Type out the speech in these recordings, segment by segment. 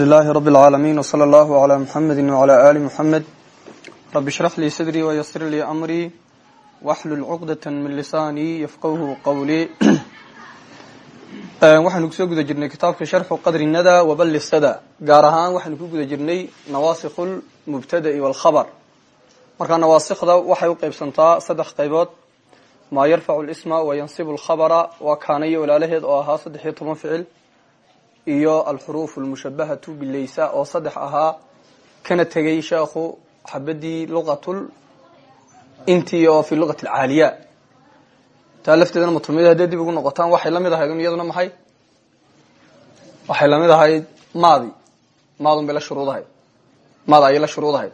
لله رب العالمين وصلى الله على محمد وعلى آل محمد رب اشرح لي صدري ويسر لي أمري واحلل عقدة من لساني يفقهه قولي waxaynu kusoo guda jirnay kitaabka sharxu qadri nada wabali sada gaar ahaan waxaynu ku guda jirnay nawaasikhu lmubtada'i walkhabar markaa nawaasikda waxay u qeybsantaa saddex qaybood maa yarfacu lisma wa yansibu lkhabara waa kaanayo walaalaheed oo ahaa saddex iyo toban ficil iyo alxuruuf lmushabahatu bilaysa oo saddex ahaa kana tegay sheekhu xabadii luqatul intii oo fi luqati alcaaliya taa lafteedana mutumida hadday dib ugu noqotaan waxay ahayd un iyaduna maxay? Waxay la mid ahayd maadi. Maadun bay la shuruudahayd maad ayay la shuruudahayd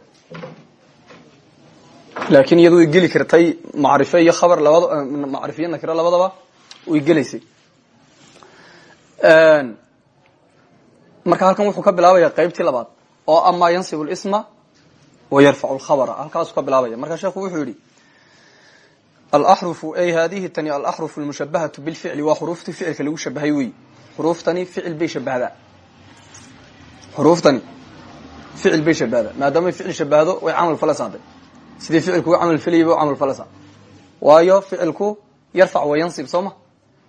laakiin iyadu way geli kartay macrife iyo khabar labada macrifiyo nakiro labadaba way gelaysay marka halkan wuxuu ka bilaabaya qaybtii labaad oo amaa yansibu lisma wa yarfacu lkhabara halkaasuu ka bilaabaya. Marka sheekhu wuxuu yihi alaxrufu ay hadihi tani alaxrufu lmushabahatu bilficli waa xuruuftii ficilka lagu shabahay wey xuruuftani ficil bay shabahdaa xuruuftani ficil bay shabahdaa maadaamay ficil shabahdo way camal falasaade sidii ficilku u camal felayay ba camal falasa waayo ficilku yarfac wa yansib soo ma?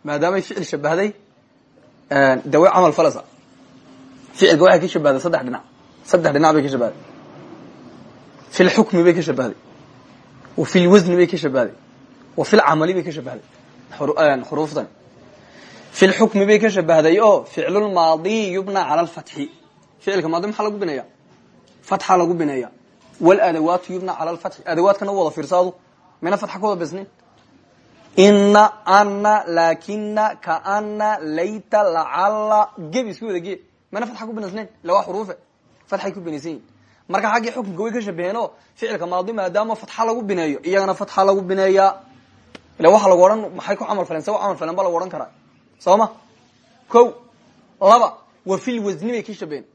Maadaamay ficil shabahday de way camal falasa ficilka waxay ka shabahday saddex dhinac. Saddex dhinac bay ka shabahday fi bay ka shabahday wa fi bay ka shabahday wa fi bay ka shabahday xuruuftan. Fi bay ka shabahday oo ficlulmaadi yubna cala lfatxi ficilka maadi maxaa lagu bineeya fatxa lagu bineeya wladawaatu yubna cala lfatxi adawaadkana wada fiirsaadu mina fatxa ka wada besnin ina ana laakina kaana layta lacala gebi isku wada gee mana fatxa ku binaysnayn ila waa xuruufe fatxay ku binaysan marka xaggii xukunka way ka shabaheen oo ficilka maadi maadaama fatxa lagu bineeyo iyagana fatxa lagu bineeyaa ila waxa lagu odhan maxay ku camal faleen sa u camal faleen lagu odhan karaa. Soo ma laba wa fil wasni bay ka shabaheen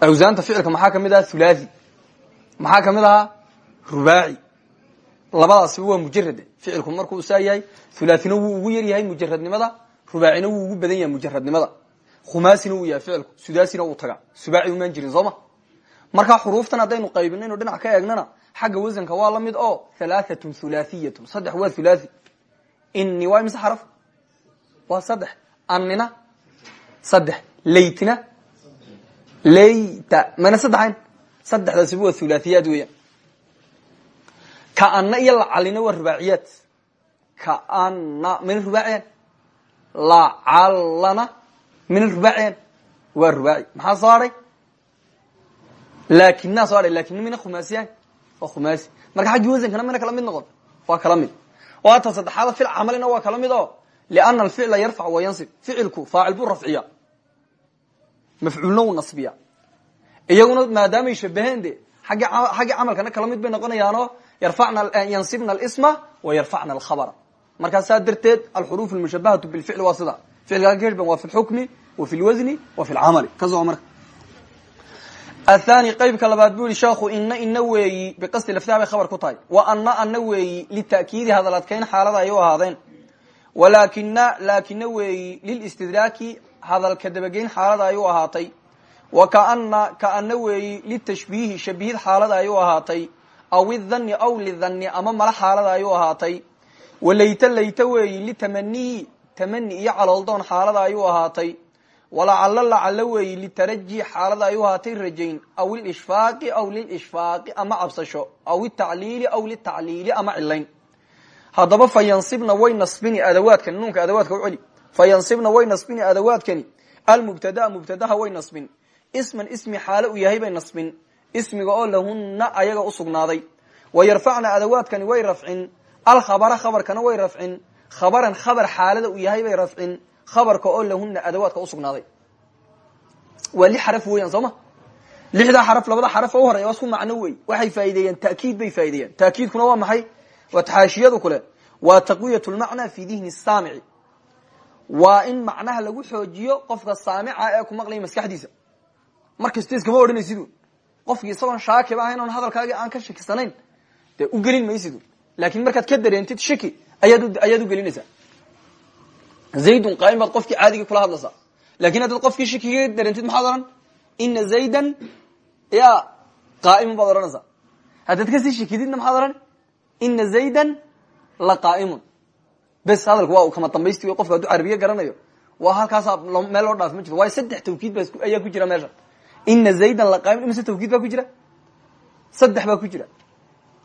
awsaanta ficilka maxaa ka mid aha thulathi. Maxaa ka mid ahaa rubaaci. Waa mujarade ficilku markuu saa yahay thulathina wuu ugu yar yahay mujaradnimada rubaacina wuu ugu badan yahay mujaradnimada khumaasina wuu yahay ficilku sudaasina wuu tagaa. Subaaci umaan jirin soo ma? Markaa xuruuftan haddaynu qaybinayno dhinac ka eegnana xagga wasanka waa la mid oo halaahatun thulathiyatun saddex waa thulathi ini waa imise xaraf? Waa saddex. Annina? Saddex. Laytina? Layta. Mana saddexayn? Saddexdaasiba waa thulaathiyaad weeyaan. Kaana iyo lacalina waa rubaaciyaad. Kaana mina rubaaciyaan lacalana mina rubaaciyaan waa rubaaci maxaa soo hadhay laakina soo hadhay laakina mina khumaasiyaan waa khumaasi marka xaggii wasankana mina kala mid noqon waa kala mid oo hata saddexaada fil camalina waa kala mid oo liana alficla yarfac wa yansib ficilku faacil buu rafciya mafcuulna wuu nasbiya iyaguna maadaamay shabaheen de aggi xaggii camalkana kala mid bay noqonayaanoo yansibna alsma wa yarfacna alkhabra markaa saa darteed alxuruuf almushabahatu bilficli waa sida ficilkaa ka heshban waa fi lxukmi wa fi lwasni wa fi lcamali ka soco marka athani qeybka labaad bu yihi sheekhu ina ina weeyi biqasdi laftaha bay khabar ku tahay wa ana ana weeyi lita'kiidi hadal adkayn xaalada ay u ahaadeen walakina laakina weeyi lilistidraaki hadalka dabageyn xaalada ay u ahaatay wa kaana kaana weeyi litashbiihi shabihid xaalada ay ahaatay aw idhanni aw lidhanni ama mala xaalada ay ahaatay walayta layta weeyi litamaniyi tamani iyo calooldoon xaalada ay u ahaatay. Walacalo lacalo weeyi litaraji xaalada ay u ahaatay rajayn. Aw ilishfaaqi aw lilishfaaqi ama cabsasho aw itacliili aw litacliili ama cilayn haddaba fa yansibna way nasbini adawaadkani nuunka adawaadka u celi. Way nasbini adawaadkani. Almubtadaa mubtadaha way nasbin. Isman ismi xaalo u yahay bay nasbin. Ismiga oo lahuna ayaga usugnaaday wa yarfacna adawaadkani way rafcin. Alkhabara khabarkana way rafcin khabaran khabar xaalada u yahay bay rafcin khabarka oo lahuna adawaadka usugnaaday waa lix xaraf weeyaan soo ma? Lixdaa xaraf labada xaraf oo u isku macno wey waxay faa'ideeyeen ta'kiid bay faa'ideeyeen ta'kiidkuna waa maxay? Waa taxaashiyadu kule. Waa taqwiyat lmacna fi dihni saamici. Waa in macnaha lagu xoojiyo qofka saamica ee ku maqlaya maskaxdiisa. Markasta iskama odhanaysidu qofki isagoon shaakiba ahayn oon hadalkaagi aan ka shakisanayn dee u gelin maysidu. Laakin markaad ka dareentid shaki ayaad u gelinaysaa zaydun qaa'im baad qofkii caadigii kula hadlaysaa laakiin haddaad qofkii shikiga dareentid maxaad odhan ina zaydan ya qaa'imun baad odhanaysaa haddaad ka sii shikididna maxaad odhan ina zaydan la qaa'imun. Bes hadalku waa kama dambaysti wey qofka hadduu carabiye garanayo. Waa halkaasaa meel loo dhaaf ma jirto. Waayo saddex tawkiid ba ayaa ku jira meesha. Ina zaydan la qaa'imun imise tawkiid baa ku jira? Saddex baa ku jira.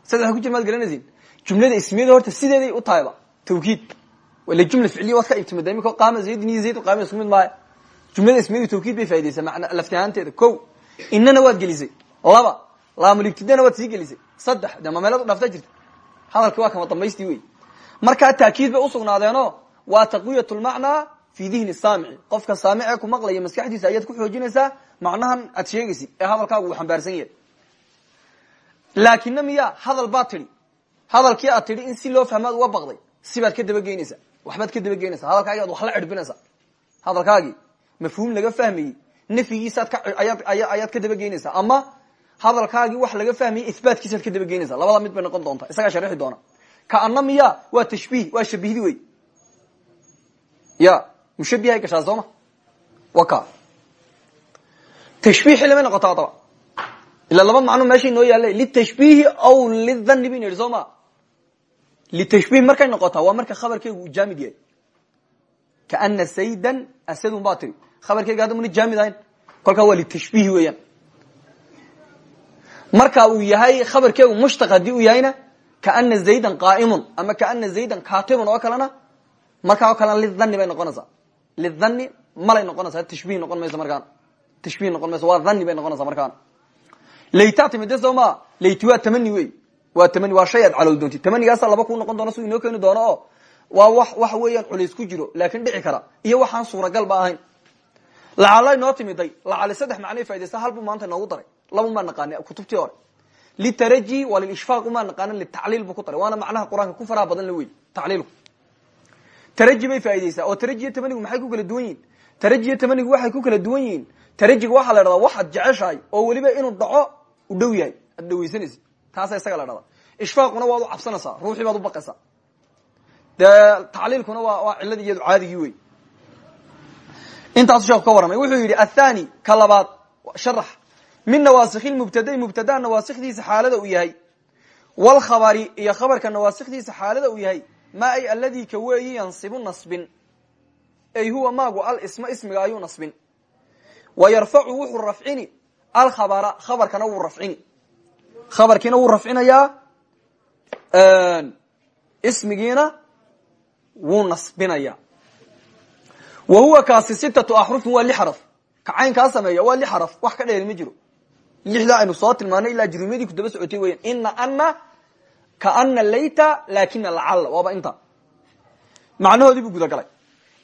Saddex ku jira maad garanaysin jumlada ismiyada horta sideeday u tahayba tawkiid wala jumla ficliya waad ka ibtimada imika qaama zaydin iyo zayd qaama isku mid maayo jumlada ismiyadu tawkiid bay faa'idaysaa macna lafti ahaanteeda ko inana waad gelisay laba laamulibtidana waad sii gelisay saddex de ma meelaad u dhaaftaa jirta hadalki waa kama dambaystii wey markaa taakiid bay usugnaadeeno waa taqwiyat qofka saamicee ku maqlaya maskaxdiisa ayaad ku xoojinaysaa macnahan aad sheegaysid ee hadalkaagu uu xambaarsan yahay laakina miya hadal tidhi hadalkii aad tidhi in si loo fahmaad uga baqday sibaad ka dabageynaysaa waxbaad ka dabageynaysa hadalkaagi ad wax la cirbinaysaa hadalkaagii mafhuum laga fahmayey nafyigiisaad ayaad ka dabageynaysaa ama hadalkaagii wax laga fahmayey ihbaatkiisaad ka dabageynaysaa labada mid noqon doontaa isagaa sharixi doona. Kaana miya waa tashbiih waa shabihdi wey. Ya mushabihay gashaa sooma waka tashbiih xilli may noqotaa ila laba macno meesha inoo yaalla litashbiihi aw lidhanni baynu yidhi litashbiih markay noqotaa waa marka khabarkeygu uu jaamid yahay kaana saydan asadun baa tiri khabarkeyga hadda muna jaamid ahayn kolkaa waa litashbiihi weeyaan marka uu yahay khabarkeygu mushtaq haddii uu yahayna kaana zaydan qaa'imun ama kaana zaydan katibun oo kalena markaa oo kalena lidhanni bay noqonaysaa lidhanni malay noqonaysaa tashbiih noqon mayso markaana tashbiih noqon mayso waa dhanni bay noqonaysaa markaana laytaa timide soo maa layti waa tamani wey waa tamani waa shay aad calow doontid tamanigaasa laba kuu noqon doono siduu inoo keeni oo waa wax waxa weeyaan culays ku jiro laakin dhici kara. Iyo waxaan suuragal ba ahayn. Lacala inoo timiday lacali saddex macnay faidaysa halbuu maanta inoogu daray. Labu maa naqaani kutubtii hore. Litaraji waa lilishfaaq umaa naqaanin litacliil buu ku daray. Waana macnaha qur'aanka ku faraha badan la wey tacliilku taraji bay faa'idaysaa oo tarajiyo tamanigu maxay ku kala duwan yihiin tarajiyo tamanigu waxay ku kala duwan yihiin. Tarajiga waxaa la dhahdaa waxaad jeceshahay oo weliba inuu dhaco u dhow yahay. Aad dhawaysanaysa taasa isaga la dhahdaa ishfaaquna waad u cabsanaysaa ruuxii baad u baqaysaa dee tacliilkuna waa waa cilladii iyadu caadigii wey intaasu sheeku ka warramay wuxuu yidhi athani ka sharax min nawaasikhi mubtadai mubtadaa nawaasikdiisa xaalada uu yahay wlkhabari iyo khabarka nawaasikdiisa xaalada uu yahay ma ay alladii ka weeyi yansibu nasbin ay huwa maagu alisma ismiga ayuu nasbin wa yarfacu wuxuu rafcini alkhabara khabarkana wuu rafcini khabarkiina wuu rafcinayaa ismigiina wuu nasbinaya wa huwa kaasi sitatu axrufin waa li xaraf. Ka caynkaa sameeya waa li xaraf. Wax ka dheeri ma jiro. Lixdaa aynu soo tilmaanay ilaa jurumyadii ku daba socotay weyan ina ana kaana layta lakina lacalla. Waaba inta. Macnahoodii buu gudagalay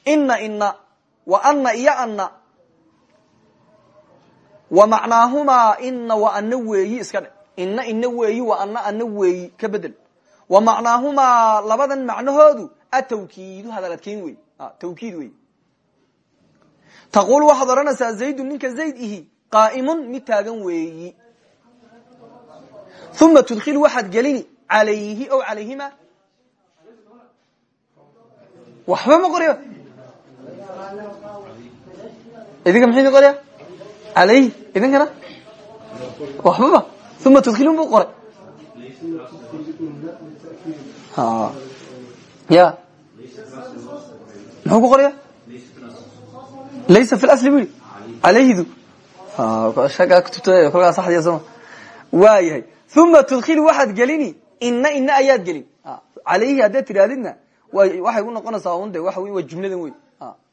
ina ina wa ana iyo ana wa macnaahumaa ina wa ana weeyi iska dhe ina ina weeyi wa ana ana weeyi ka bedel. Wa macnaahumaa labadan macnahoodu atawkiidu hadaladkeyn wey tawkiid wey taqul waxaad odhanaysaa zaydun ninka zayd ihi qaa'imun mid weeyi. Uma tudkil waxaad gelini calayhi o calayhima. Waxba ma qorya. Idinka maxay idin alayhi idinkana? Waxbaba uma tudkilun bu qoray ya muxuu ku qorya laysa fi asli bu yihi alayhidu shagaa kutubta kolkaa saxdiya sooma waa yahay uma tudkil waxaad gelini ina ina ayaad gelin alayhi haddaad tidhahdidna waxay u noqonaysaa un de wey waa jumladan wey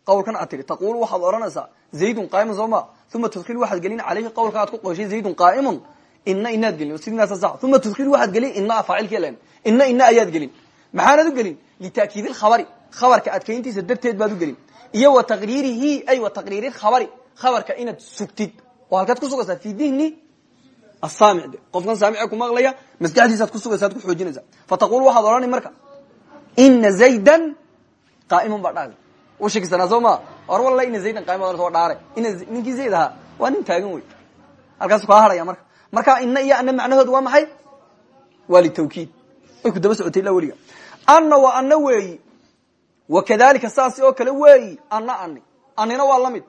qawlkan aad tihi taqul waxaad odhanaysaa zaydun qaa'imun soo ma uma tudkil waxaad gelin alayhi qawlka aad ku qoyshay zaydun qaa'imun ina inaad gelin. Sidinaasa sa uma tudkil waxaad gelin ina faacilki len ina ina ayaad gelin. Maxaanad u gelin? Lita'kiid ilkhabari khabarka adkayntiisa darteed baad u gelin. Iyo wa taqriirihi ay wa taqriiri khabari. Khabarka inaad sugtid. Oo halkaad ku sugaysaa? Fi dihni asaamic de qofkan saamice ku maqlaya maskaxdiisaad ku sugaysa ad ku xoojinaysa fataqul waxaad odhani marka ina zaydan qaa'imun baa dhaada u shakisanaa soo ma? Or walla ina zaydan qaim dhaare ninkii zayd ahaa waa nin taagan wey. Halkaasu kaa haraya marka marka ina iyo ana macnahoodu waa maxay? Waa litawkiid. Way ku daba socotay ilaa weliga. Ana waa ana weeyi. Wakadalika saasi oo kale weeyi. Ana ani anina waa la mid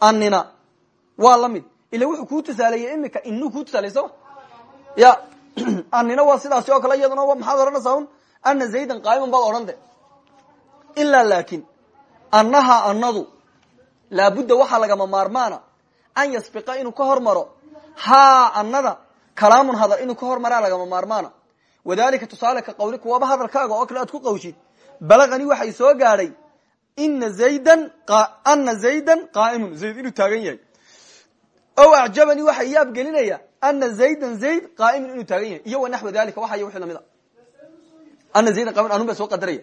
anina waa la mid. Ila wuxuu kuu tusaaleeyey imika inuu kuu tusaaley ya anina waa sidaasi oo kale iyaduna maxaad odhanaysaa un? Ana zaydan qaa'iman baad odhan de ilaa laakin annaha anadu laabudda waxaa lagama maarmaana an yasbiqa inuu ka hormaro haa anada kalaamun hadal inuu ka hormaraa lagama maarmaana. Wadalika tusaale ka qawlika hadalkaaga oo kale aad ku qawshid. Balagani waxay soo gaadhay ina zaydan ana zaydan qaa'imun. Zayd inuu taagan yahay. O acjabani waxa yaab gelinaya ana zaydan zayd qaa'imun inuu taagan yahay. Iyo wanaxwa dalika waxa iyo wixii la mid a. Ana zaydan qaa'imun anun soo qadaraya.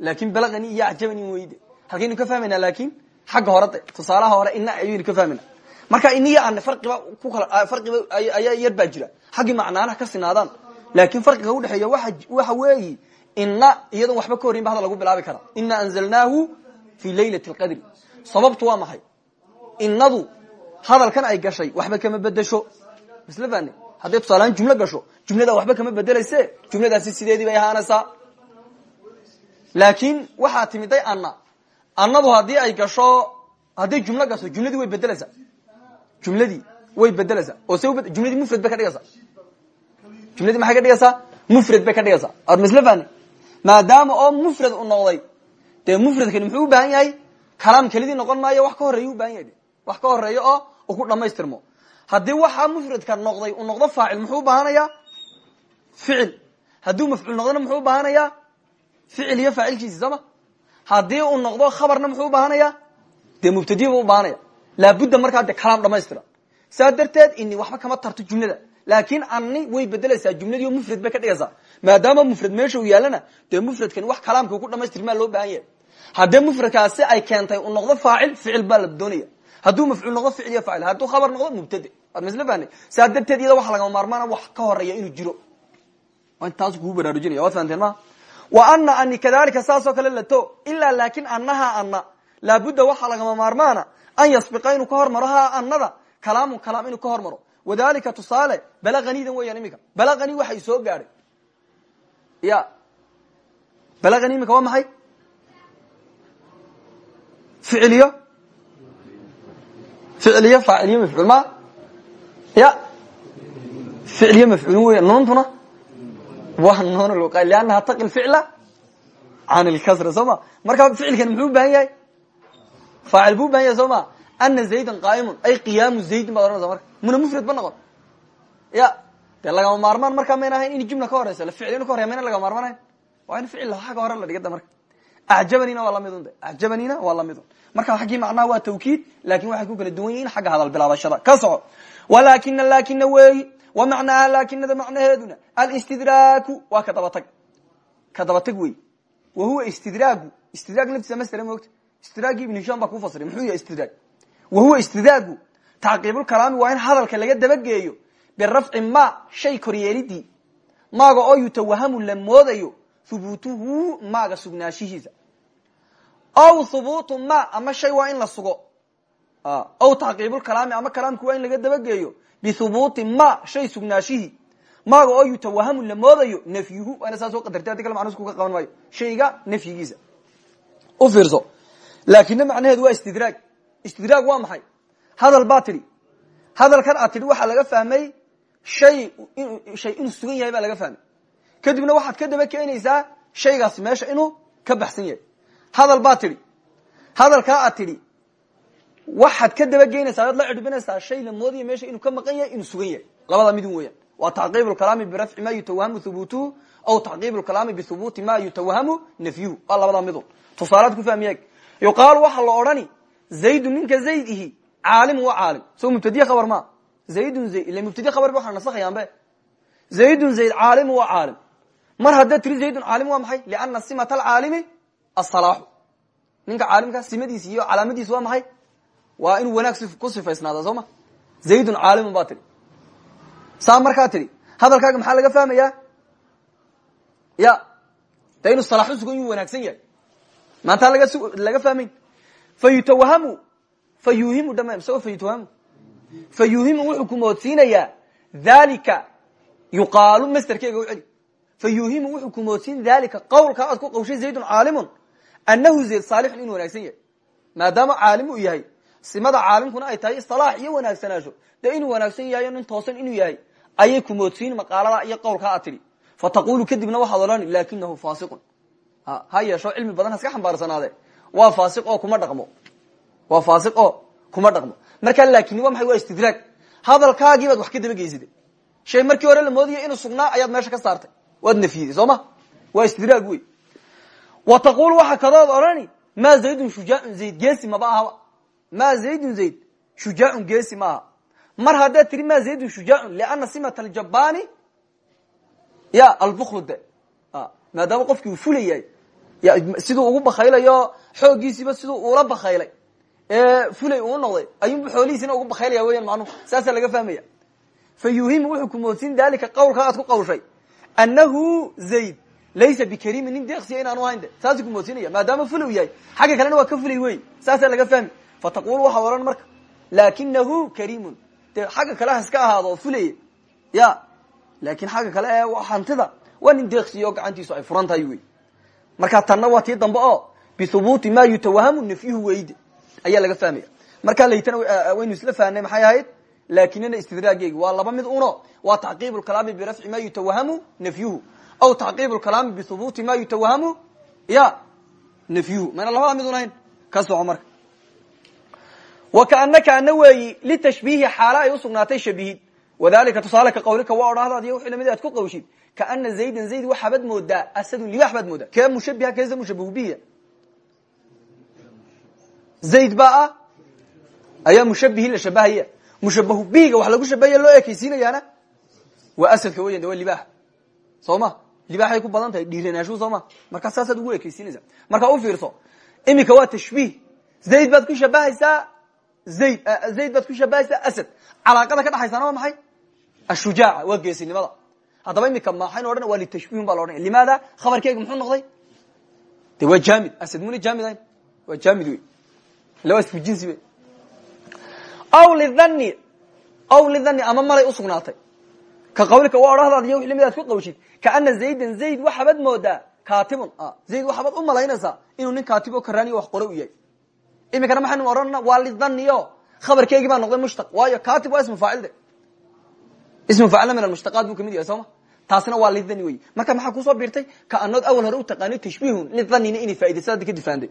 Laakin balagani iyo acjabani weyde. Halkaynu ka fahmayna laakin xagga hore de tusaalaha hore ina ayaynu ka fahmayna marka iniyo an fariba ku kala fariba ayaa yar baa jira. Xaggii macnaanaha ka sinaadaan. Laakin farqiga udhexeeya waxa weeyi ina iyadoon waxba ka hadal lagu bilaabi kara. Ina anzalnaahu fi laylat lqadri sababtu waa maxay? Inadu hadalkan ay gashay waxba kama bedesho misla fani hadday tusaalahaan jumlo gasho jumlada waxba kama bedelayse jumladaasi sideedii bay ahaanaysaa. Laakin waxaa timiday ana anadu haddii ay gasho hadday jumlo gasho jumladii way bedeleysaa jumladii way bedeleysaa oo se jumladii mufrad bay ka dhigaysaa. Jumladii maxay ka dhigaysaa? Mufrad bay ka dhigaysaa. Or misla fani maadaama oo mufrad u noqday dee mufradkani muxuu u baahan yahay? Kalaam kelidii noqon maayo wax ka horreeya u baahan yahay wax ka horreeya oo u ku dhamaystirmo haddii waxaa mufradka noqday uu noqdo faacil muxuu ubaahanaya ficil. Hadduu mafcuul noqdona muxuu ubaahanaya ficil iyo faacilkiisi sooma haddii uu noqdo khabarna muxuu ubaahanaya dee mubtadiy bu ubaahanaya laabudda markaa dee kalaam dhamaystira saa darteed ini waxba kama tarto jumlada laakin ani way bedeleysaa jumladii o mufrad bay ka dhigaysaa maadaama mufrad meesha uu yaalana dee mufradkani wax kalaamka ku dhamaystirmaa loo baahan yahay haddii mufradkaasi ay keentay uu noqdo faacil ficil baa la doonaya hadduu noqdo ficil iyo faacil hadduu khabar noqdo mubtade waad masla fahna saa darteed iyada waxa lagama wax ka horreeya inuu jiro taas kugu baraarujinaya waad fahanteen ma wa ana ani kadalika saasoo kale lato ilaa laakin anaha ana laabudda waxaa lagama maarmaana an yasbiqa inuu ka hormaro ha anada kalaamun kalaam inuu ka hormaro wadalika tusaale balanidan weeyaan imika balani waxay soo gaadhay ya balani imika waa maxay ficiliyo ficiliyo faaciliyo mafcuul ma ya ficiliyo mafcuulin weya nuuntuna waa nuun luqa liannaha taqi lficla can lkasra soo ma marka ficilkani muxuu ubahan yahay faacil buu ubahan yahay soo ma ana zaydan qaa'imun ay qiyaamu zaydin baad ohanaysa marka muna mufrad ba noqon ya dee lagama maarmaan markaa mayna ahayn in jumla ka horeysa la ficil inu ka horey mayna lagama maarmaan ahayn waa in ficil xagga hore la dhigada marka acjabanina waa lamidun de acjabanina waa lamidun marka xaggii macnaha waa tawkiid laakiin waxay ku kala duwan yihiin xagga hadal bilaabashada ka soco walakina lakina weeyi wa macnaha lakinada macnaheeduna alistidraaku waa ka dabatag ka istidraagii ibn hisham baa kuu fasirey muxuu yahay istidraag? Wa huwa istidraagu tacqiibulkalaami waa in hadalka laga dabageeyo birafci ma shay koryeelidii. Maaga oo yutawahamu la moodayo hubuutuhu maaga sugnaashihiisa. Aw hubuutu ma ama shay waa in la sugo. Aw tacqiibulkalaami ama kalaamki waa in laga dabageeyo bihubuuti ma shay sugnaashihii maaga oo yutawahamu la moodayo nafyuhu waa ina saa soo qadartay haddi kale qaban maayo shayga nafyigiisa. U laakina macnaheedu waa istidraag. Istidraag waa maxay? Hadal baa tidhi. Hadalkan aad tidhi waxaa laga fahmay shay shay inuu sugan yahay baa laga fahmay. Kadibna waxaad ka daba keenaysaa shaygaasi meesha inuu ka baxsan yahay. Hadal baa tidhi. Hadalkaa aad tidhi waxaad ka daba geynaysaa oad la cirbinaysaa shay la moodaya meesha inuu ka maqan yahay inuu sugan yahay. Labada midun weeyaan. Waa tacqiib lkalaami birafci ma yutawahamu hubuutuhu aw tacqiib lkalaami bihubuuti ma yutawahamu nafyuhu. Waa labada midun tusaalaad ku fahmiyeeg yuqaalu waxaa la odhani zaydun ninka zayd ihi caalimu waa caalim so mubtadiye khabar ma zaydun zayd ila mubtadiye khabar ba waxaa nasakhayaanbe zaydun zayd caalimu waa caalim mar haddaa tiri zaydun caalim waa maxay liana simata alcaalimi asalaaxu ninka caalimka simadiisi iyo calaamadiisi waa maxay waa inuu wanaag ku sifaysnaada soo ma zaydun caalimun baa tidhi saa markaa tidhi hadalkaaga maxaa laga fahmayaa ya maantaa laga fahmayn fayutawahamu fayuhimu dhama isagoo fayutawahamu fayuhimu wuxuu ku moodsiinayaa dhalika. Yuqaalu masterkeega u celi. Fayuhimu wuxuu ku moodsiin dhalika qawlkaa aad ku qawshay zaydun caalimun anahu zayd saalixun inuu wanaagsan yahay. Maadaama caalim uu yahay simada caalimkuna ay tahay isilaax iyo wanaagsanaasho dee inuu wanaagsan yahay nin toosan inuu yahay ayay kumoodsiin maqaalada iyo qowlkaa a tidhi. Fa taqulu kadibna waxaad odhani lakinahu fasiqun ha yeesho cilmi badan haska xambaarsanaade. Waa faasiq oo kuma dhaqmo. Waa faasiq oo kuma dhaqmo. Markaa laakin waa maxay? Waa istidraag. Hadalkaagii baad wax ka daba geysida shay markii hore la moodaya inuu sugnaa ayaad meesha ka saartay. Waad nafyiday soo ma? Waa istidraag wey wa taqulu waxa kadood odhani ma zaydun shujaacun zayd geesi maba ahaba. Ma zaydun zayd shujaacun geesi ma mar haddaad tiri ma zaydun shujaacun liana simat aljabani ya albuklu de maadaama qofkii uu fulayahay siduu ugu bakaylayo xooggiisiiba siduu ula bakaylay ee fulay uu noqday ayuunbu xoolihiisina ugu bakaylaya weyan macnuhu saasaa laga fahmaya. Fa yuhimu wuxuu kumoodsin dalika qawlka aad ku qawshay. Annahu zayd laysa bikarimin nin deeqsiya inaanu ahayn de. Saasuu kumoodsinaya maadaama fula yahay. Xagga kalena waa ka fulay wey saasaa laga fahmi. Fa taqulu waxaa odhan marka lakinahu karimun dee xagga kale ha iska ahaado fulaya ya laakin xagga kale ee hantida waa nin deeqsiya oo gacantiisu ay furan tahay wey. Marka tanna waa tii dambe oo bihubuuti ma yutawahamu nafyuhu weyde ayaa laga fahmaya. Markaa laytana waynu isla fahnay maxay ahayd? Laakinana istidraageegi waa laba mid uno. Waa tacqiib lkalaami birafci ma yutawahamu nafyuhu. Aw tacqiib lkalaami bihubuuti ma yutawahamu ya nafyuhu. Mayna labada mid unahayn ka soco marka. Wa kaanaka ana weeyi litashbiihi xaala ay usugnaatay shabihid wadalika tusaale ka qawlika waa odhahdaad iyo wixii la mid aad ku qawshid. Kaana zaydan zayd waxaabad moodaa asadun libax baad moodaa. Kee mushabiha keesa mushabahu biya zayd baa ah. Ayaa mushabihi la shabahaya mushabahu biga wax lagu shabahaya loo ekeysiinayaana waa asadka weyan de waa libaaxa soo ma libaaxay ku badan tahay dhiiranaashu soo ma markaa saasaad ugu ekeysiinaysa markaa u fiirso iminka waa tashbiih. Zayd baad ku shabahaysaa zayd zayd baad ku shabahaysaa asad. Calaaqada ka dhexaysana waa maxay ashujaaca waa geesinimada haddaba imika maxaynu odhan waa litashbihun baa la odhanaya limaada khabarkeega muxuu noqday? De waa jamid asad muna jamid ahayn. Waa jamid wey ila waa isku jinsi wey aw lidhanni aw lidhanni ama malay usugnaatay ka qawlika waa odhahdaad iyo wix la mid aad ku qawshid. Kaana zaydan zayd waxaabad moodaa. Katibun zayd waxaabad u malaynaysaa inuu nin katib oo karaaniyo wax qore u yahay. Imikana maxaynu odhanana waa lidhanni o khabarkeygii baa noqday mushtaq waayo katib waa ismu faacil de ismu faacilna min almushtaqaat buu ka mid yahay sooma taasina waa lidhanni wey marka maxaa ku soo biirtay? Kaanood awal hore u taqaanay tashbiihun lidhannina inay faa'idaysa hadda ka difaanday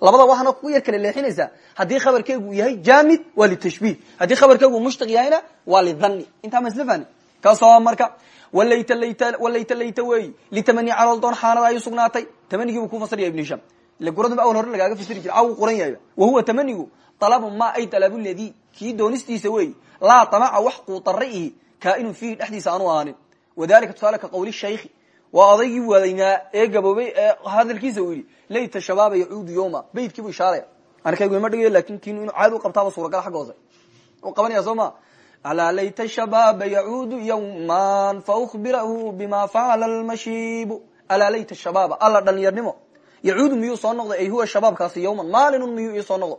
labada waxaana ku yar kala leexinaysaa haddii khabarkeegu yahay jamid waa litashbih haddii khabarkeegu mushtaq yahayna waa lidhanni intaa ma isla fahni ka soo marka? Walayta layta walayta layta weeyi litamani calool doon xaanada ay usugnaatay tamanigiibu ku fasiraya ibn hisham. Ila guraduba awal hore lagaaga fasiri jira caw qoran yahayba wa huwa tamanigu talabu ma ay talabu ladii. Kii doonistiisa weeyi laa tamaca wax quutaraihi kaainun fiihi dhexdiisa aanu ahaanin wadalika tusaale ka qawli shaykhi waa odaygii wadaynaa ee gaboobay ee hadalkiisa uu yidhi layta shabaaba yacuudu yoma beydkiibu ishaaraya arkaygu ima dhigayo laakiin kiinu inuu caadi u qabtaaba suuragal xagga hoose u qabanaya soo ma alaa layta shabaaba yacuudu yawman faukbirahu bima facala lmashiibu alaa layta shabaaba alla dhalinyarnimo yacuudu miyuu soo noqday ay huwa shabaabkaasi yawman maalinun miyuu ii soo noqdo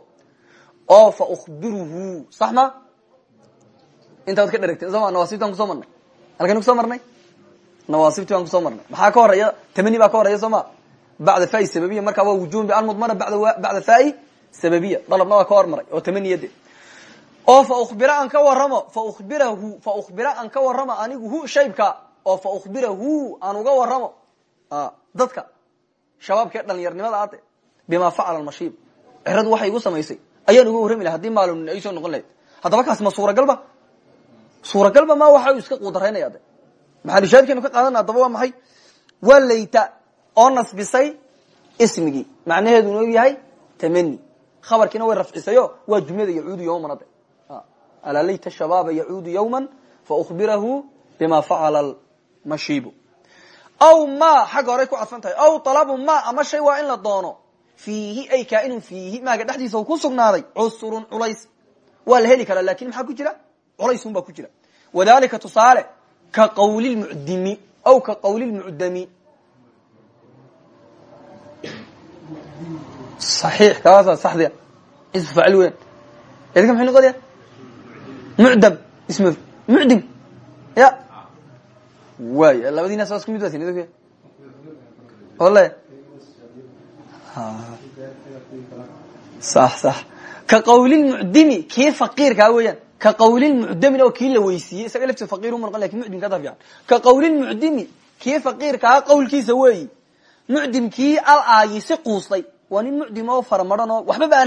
intaad ka dheregteen soo ma nawaasibtaan ku soo marnay. Halkaynu ku soo marnay? Nawaasibti baan ku soo marnay. Maxaa ka horeya tamani baa ka horeya soo ma bacda fai sababiya. Markaa waa wujuban bian mudmana bacda fai sababiya. Dalabna waa ka hormaray oo tamaniyade oo fa ukbira aan ka waramo fa ubirahu fa ukbira aan ka warramo anigu hu shaybka oo fa ukbirahu aan uga warramo. Dadka shabaabkee dhalinyarnimada ade bima facala mashiib ciradu waxay igu samaysay. Ayaan uga warrami laha haddii maalin ay soo noqon lahayd. Haddaba kaas ma suuragalba suuragalba ma waxa u iska quudaraynaya de? Maxalushaadkeenu ka qaadana adaba waa maxay? Waa layta oo nasbisay ismigii macnaheeduna u yahay tamani khabarkiina way rafcisayo. Waa jumlada yacuudu yawman ade alaa layta shabaaba yacuudu yawman faukbirahu bima facala mashiibu aw ma xagga horay ku cadfan tahay. Aw alabu ma ama shay waa in la doono. Fiihi ay kaainun fiihi maaga dhexdiisa ku sugnaaday. Cusrun culays. Waa la heli karaa laakiin maxaa ku jira? Culaysun baa ku jira wadalika tusaale ka qawli lmucdimi aw ka qawli lmucdami صaxiix kaasa saxdia ism faacil weyan idinka maxay noqonaya mucdam ism mucdim ya. Waay labadiina saas ku mid batin idink ole sax sax. Ka qawlilmucdimi kii faqiirkaa weeyaan ka qawlilmucdamin oo kii la weysiiyey isaga lafti faqiir uma noqon laakiin mucdimka taa fiican ka qawlilmucdimi kii faqiirkaa qawlkiisa weeyi mucdimkii al aayi si quustay waa nin waxba ba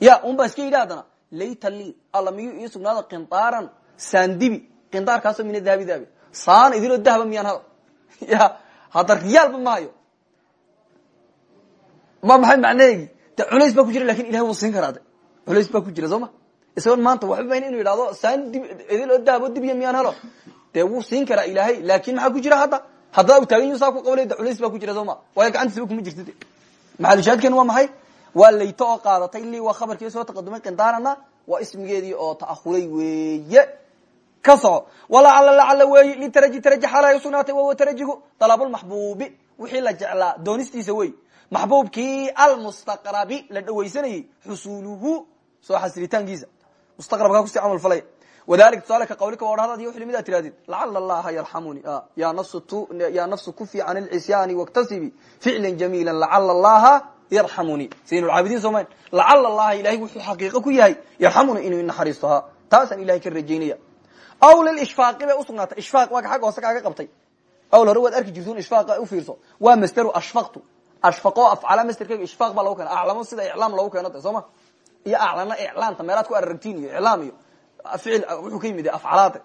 ya un baa iska yidhi haddana layta lii alla miyuu ii sugnaada qindaaran? Saandibi qindaarkaasoo mina dahabi dahabi saana ya hadda riyaalba maayo. Ma maxay macnaheegi de culays baa ku jira laakiin ilahay wuu siin karaa de culays baa ku jira soo ma isagoon maanta waxba bayn inu yidhahdo saan dib idiloo dahabo dibiya miyaan helo. Dee wuu siin karaa ilaahay laakin maxaa ku jira hadda? Haddaba u taagan yu saa ku culays baa ku jira soo ma? Waayo gacantiisaba kuma jirta de maxalushaadkeenu waa maxay? Waa layto oo qaadatay li waa khabarkii soo taqadumay qindaarana waa ismigeedii oo ta'ahuray weeye. Ka soco walacala lacala weeyi litaraji taraji xaala usugnaatay wahuwa tarajigu. Dalabulmaxbuubi wixii la jeclaa doonistiisa wey maxbuubkii almustaqrabi la dhawaysanayey xusuuluhu soo xasilitaankiisa mustaqrabkaa ku sii camal falay wadalika tusaale ka qawlika waa odhahdaad iyo wixii la mid a tirahdeen lacala allaha yarxamuni ya nafsu kufi can alcisyaani waktasibi ficla jamiila lacala allaha yarxamuni saynulcaabidiin sooma lacala allaha ilahay wuxuu xaqiiqo ku yahay yarxamuni inuu inaxariistohaa taasaan ilahay ka rajaynaya aw lilishfaaqi bay usugnaatay ishfaaq waa ka xagga hoose kaaga qabtay awl hore waad arki jirtun ishfaaqa ufiirso waa masderu ashfaqtu ashfaqo afcala masderkeyga ishfaaq baa lagu keena aclamo sida iclaam lagu keeno de soo ma iyo aclana iclaanta meelaad ku araragtiin iyo iclaam iyo ficil wuxuu ka yimid afcalaade.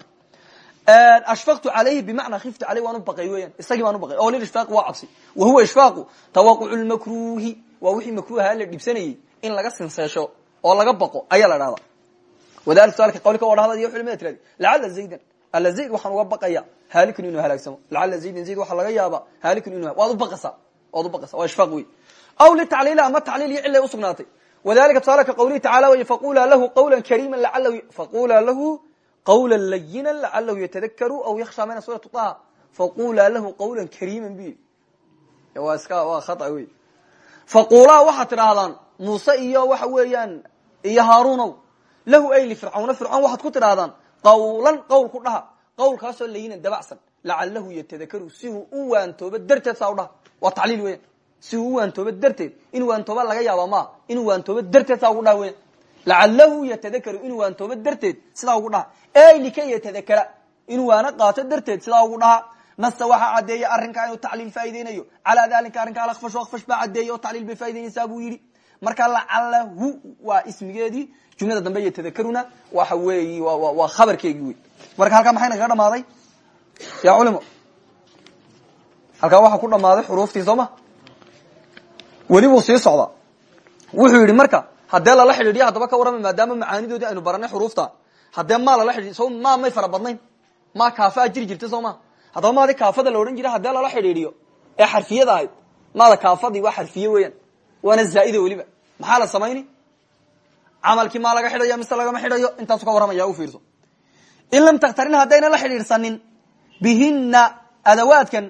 Ashfaqtu calayhi bimacnaa khiftu aleyh waan u baqay weeyaan. Isagii baan u baqay. Oo lilishfaaqi waa cabsi wa huwa ishfaaqu tawaqucu lmakruhi waa wixii makruuha la dhibsanayey in laga sinseesho oo laga baqo ayaa la dhahda wadalika sualka qawlika waa dhahda iyo culimada tiradi lacala zaydan alla zayd waxaan uga baqaya haalikun inuu halaagsamo. Lacala zaydan zayd waxaa laga yaaba haalikun inu waad u baqasaa waad u baqasa waa ishfaaq wey aw litacliili ama tacliil iyo cilay usugnaatay wadalika tusaale ka qawlihi tacala wey faqula lahu qawla laalahu faqula lahu qawla layina lacalahu yatadakaru aw yaksha mina suuratu taha faqula lahu qawla kariima bi waa iska waa khata wey faqulaa waxaad tidhaahdaan muuse iyo waxa weeyaan iyo haarunow lahu ay lifircawna fircawn waxaad ku tidhaahdaan qawlan qawl ku dhaha qawlkaasoo layinan dabacsan lacalahu yatadakaru si uu u waantoobo darteed saa u dhaha waa tacliil weyan si uu u waantoobo darteed in waantooba laga yaaba maa inuu waantoobo darteed saa ugu dhaha weyan lacalahu yatadakaru inuu waantoobo darteed sidaa ugu dhaha ey likay yatadakara inuu waana qaato darteed sidaa ugu dhaha nasta waxaa caddeeya arrinkaa inuu tacliil faaideynayo calaa dalika arrinka alakfash akfash baa caddeeya oo tacliil bay faa'ideynaysaa buu yidhi. Marka lacalahu waa ismigeedii jumlada dambe yatadakaruna waxa weeyi waa khabarkeegii wey marka halkaa maxay nagaga dhamaaday ya culimo halkaa waxaa ku dhamaaday xuruuftii soo ma weli buu sii socdaa wuxuu yidhi marka haddee lala xidhiidhiyo haddaba ka warramay maadaama macaanidoodii aynu baranay xuruufta haddee maa lala xidhiiy so maa may fara badnayn? Maa kaafaa jiri jirta soo ma haddaba maadi kaafada la odhan jiray haddee lala xidhiidhiyo ee xarfiyada ahayd maada kaafadii waa xarfiye weeyaan waana zaa'ida weliba. Maxaa la samayni? Camalkii maa laga xidhayo mise lagama xidhayo? Intaasu ka warramaya u fiirso. In lam takhtarin haddayna la xidhiidhsanin bihina adawaadkan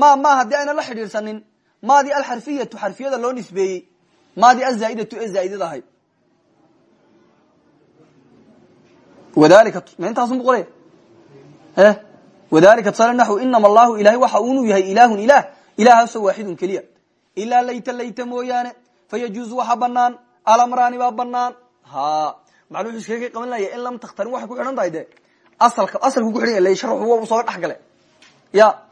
ma ma haddii ayna la xidhiidhsanin maadii alxarfiyatu xarfiyada loo nisbeeyey. Maadii azaaidatu ee zaaidada ahayd wadalika ma intaasun bu qoraya e wadalika tusaale naxw inama allahu ilahay waxa unuu yahay ilahun ilah ilahaasoo waaxidun keliya. Ilaa layta layta mooyaane fayajuuzu waxa banaan alamraani baa banaan ha macnuu wuxuu qaban laya in lam takhtarin waxay ku xidhan tahay asalka asalku ku xidhan yahy sharxu wa sooga dhex gale ya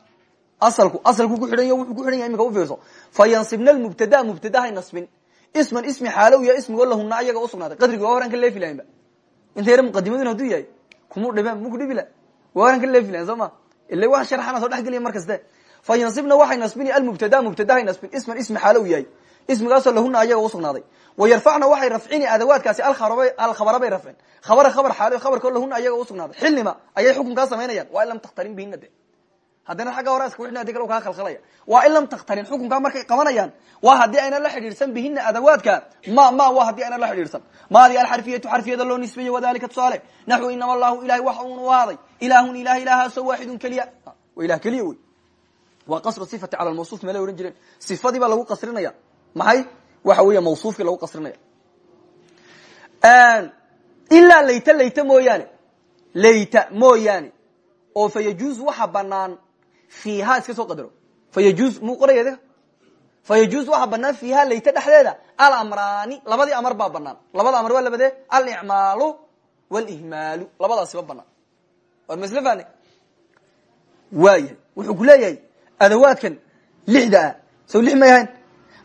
asalku asalku ku xidhan ya wuxuu ku xidhan yahay imika ufiirso fa yansibna lmubtada mubtadahay nasbin. Isman ismi xaalow ya ismigo lahuna ayaga usugnaaday qadriga waa horan ka leefi lahayn ba. Inta yare yahay? Kumu dhibeen mu ku dhibi laha waa horan ka leefi lahayn soo ma? Ila waa sharxana soo dhex gelaya mar kaste fa yansibna waxay nasbini almubtada mubtadahay nasbin. Isman ismi xaalow yahay. Ismigaasoo ayaga usugnaaday wayarfacna waxay rafcini adawaadkaasi alkhabara bay rafcin. Khabara khabar xaal khabarkoo lahuna ayaga usugnaaday xilnima ayay xukunkaa samaynayaan waa in lam de haddana xagga hore iska wixna adi kale kaa khalkhalaya. Waa in lam takhtarin xukunkaa markay qabanayaan waa haddii ayna la xidhiidhsan bihina adawaadka ma ma waa haddii ayna la xidhiidhsan. Maadii alxarfiyatu xarfiyada loo nisbeeye wadalika tusaale naxwu inama allahu ilahay waxa uunu ahaaday ilahun ilah ilahaasoo waaxidun keliya. Waa ilah keliya wey waa qasru sifati cala lmawsuuf meelay ohan jireen sifadii baa lagu qasrinaya. Maxay? Waxa weya mawsuufkii lagu qasrinaya. Ilaa layta layta mooyaane. Layta mooyaane. Oo fa waxa banaan fiiha iska soo qadaro. Fa yajuuz muu qoraya adiga fa yajuuz waxaa banaan fiiha layta dhexdeeda. Alamraani labadii amar baa banaan labada amar waa labadee. Alicmaalu walihmaalu labadaasiba banaan war masle fane waayahay wuxuu ku leeyahay adawaadkan lixda ah. Sow lix may ahayn?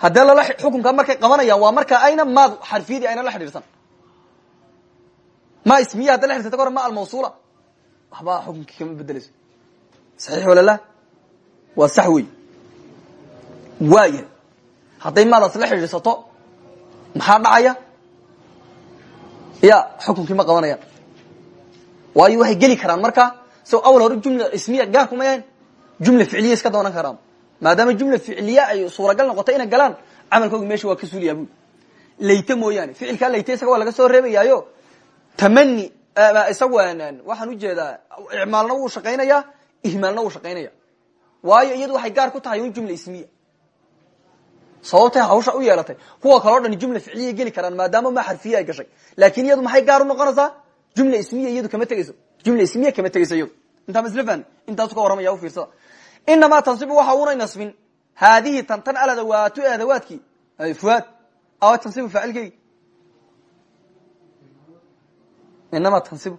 Haddee lala xukunka markay qabanayaan waa marka ayna maad xarfiyadii ayna la xidhiidsan ma ismiya hadda la xidhirsata ka hor ma almawsula waxba xukunkii kama bedeleyso saxiix waa sax wey waayahay hadday maadaas la xidhiidsato maxaa dhacaya? Ya xukunkii ma qabanayaan waayo waxay geli karaan marka so awal hore jumla ismiya gaar kuma yahayn jumla ficliya iska doonan karaan. Maadaama jumla ficliya ay suuragal noqoto inay galaan camalkooga meesha waa ka suulaya bui layte mooyaane ficilkaa layte isaga waa laga soo reebayaayo. Tamani isaga waxaan u jeedaa icmaalna wuu shaqaynaya ihmaalna wuu shaqaynaya waayo iyadu waxay gaar ku tahay un jumla ismiya sababtay hawsha u yeelatay. Kuwa kaleo dhan jumla ficliya geli karaan maadaama ma xarfiya ay gashay. Laakin iyadu maxay gaar u noqonaysaa? Jumla ismiya iyadu kama tegeyso jumla ismiya kama tegeyso iyadu intaa maslfan intaasu ka warramaya ufiirsada tansibu waxa unay nasbin. Haadihi tan tan aladawaatu ee adawaadkii fuaad aw tansibu faacilkeygi inamaa tansibu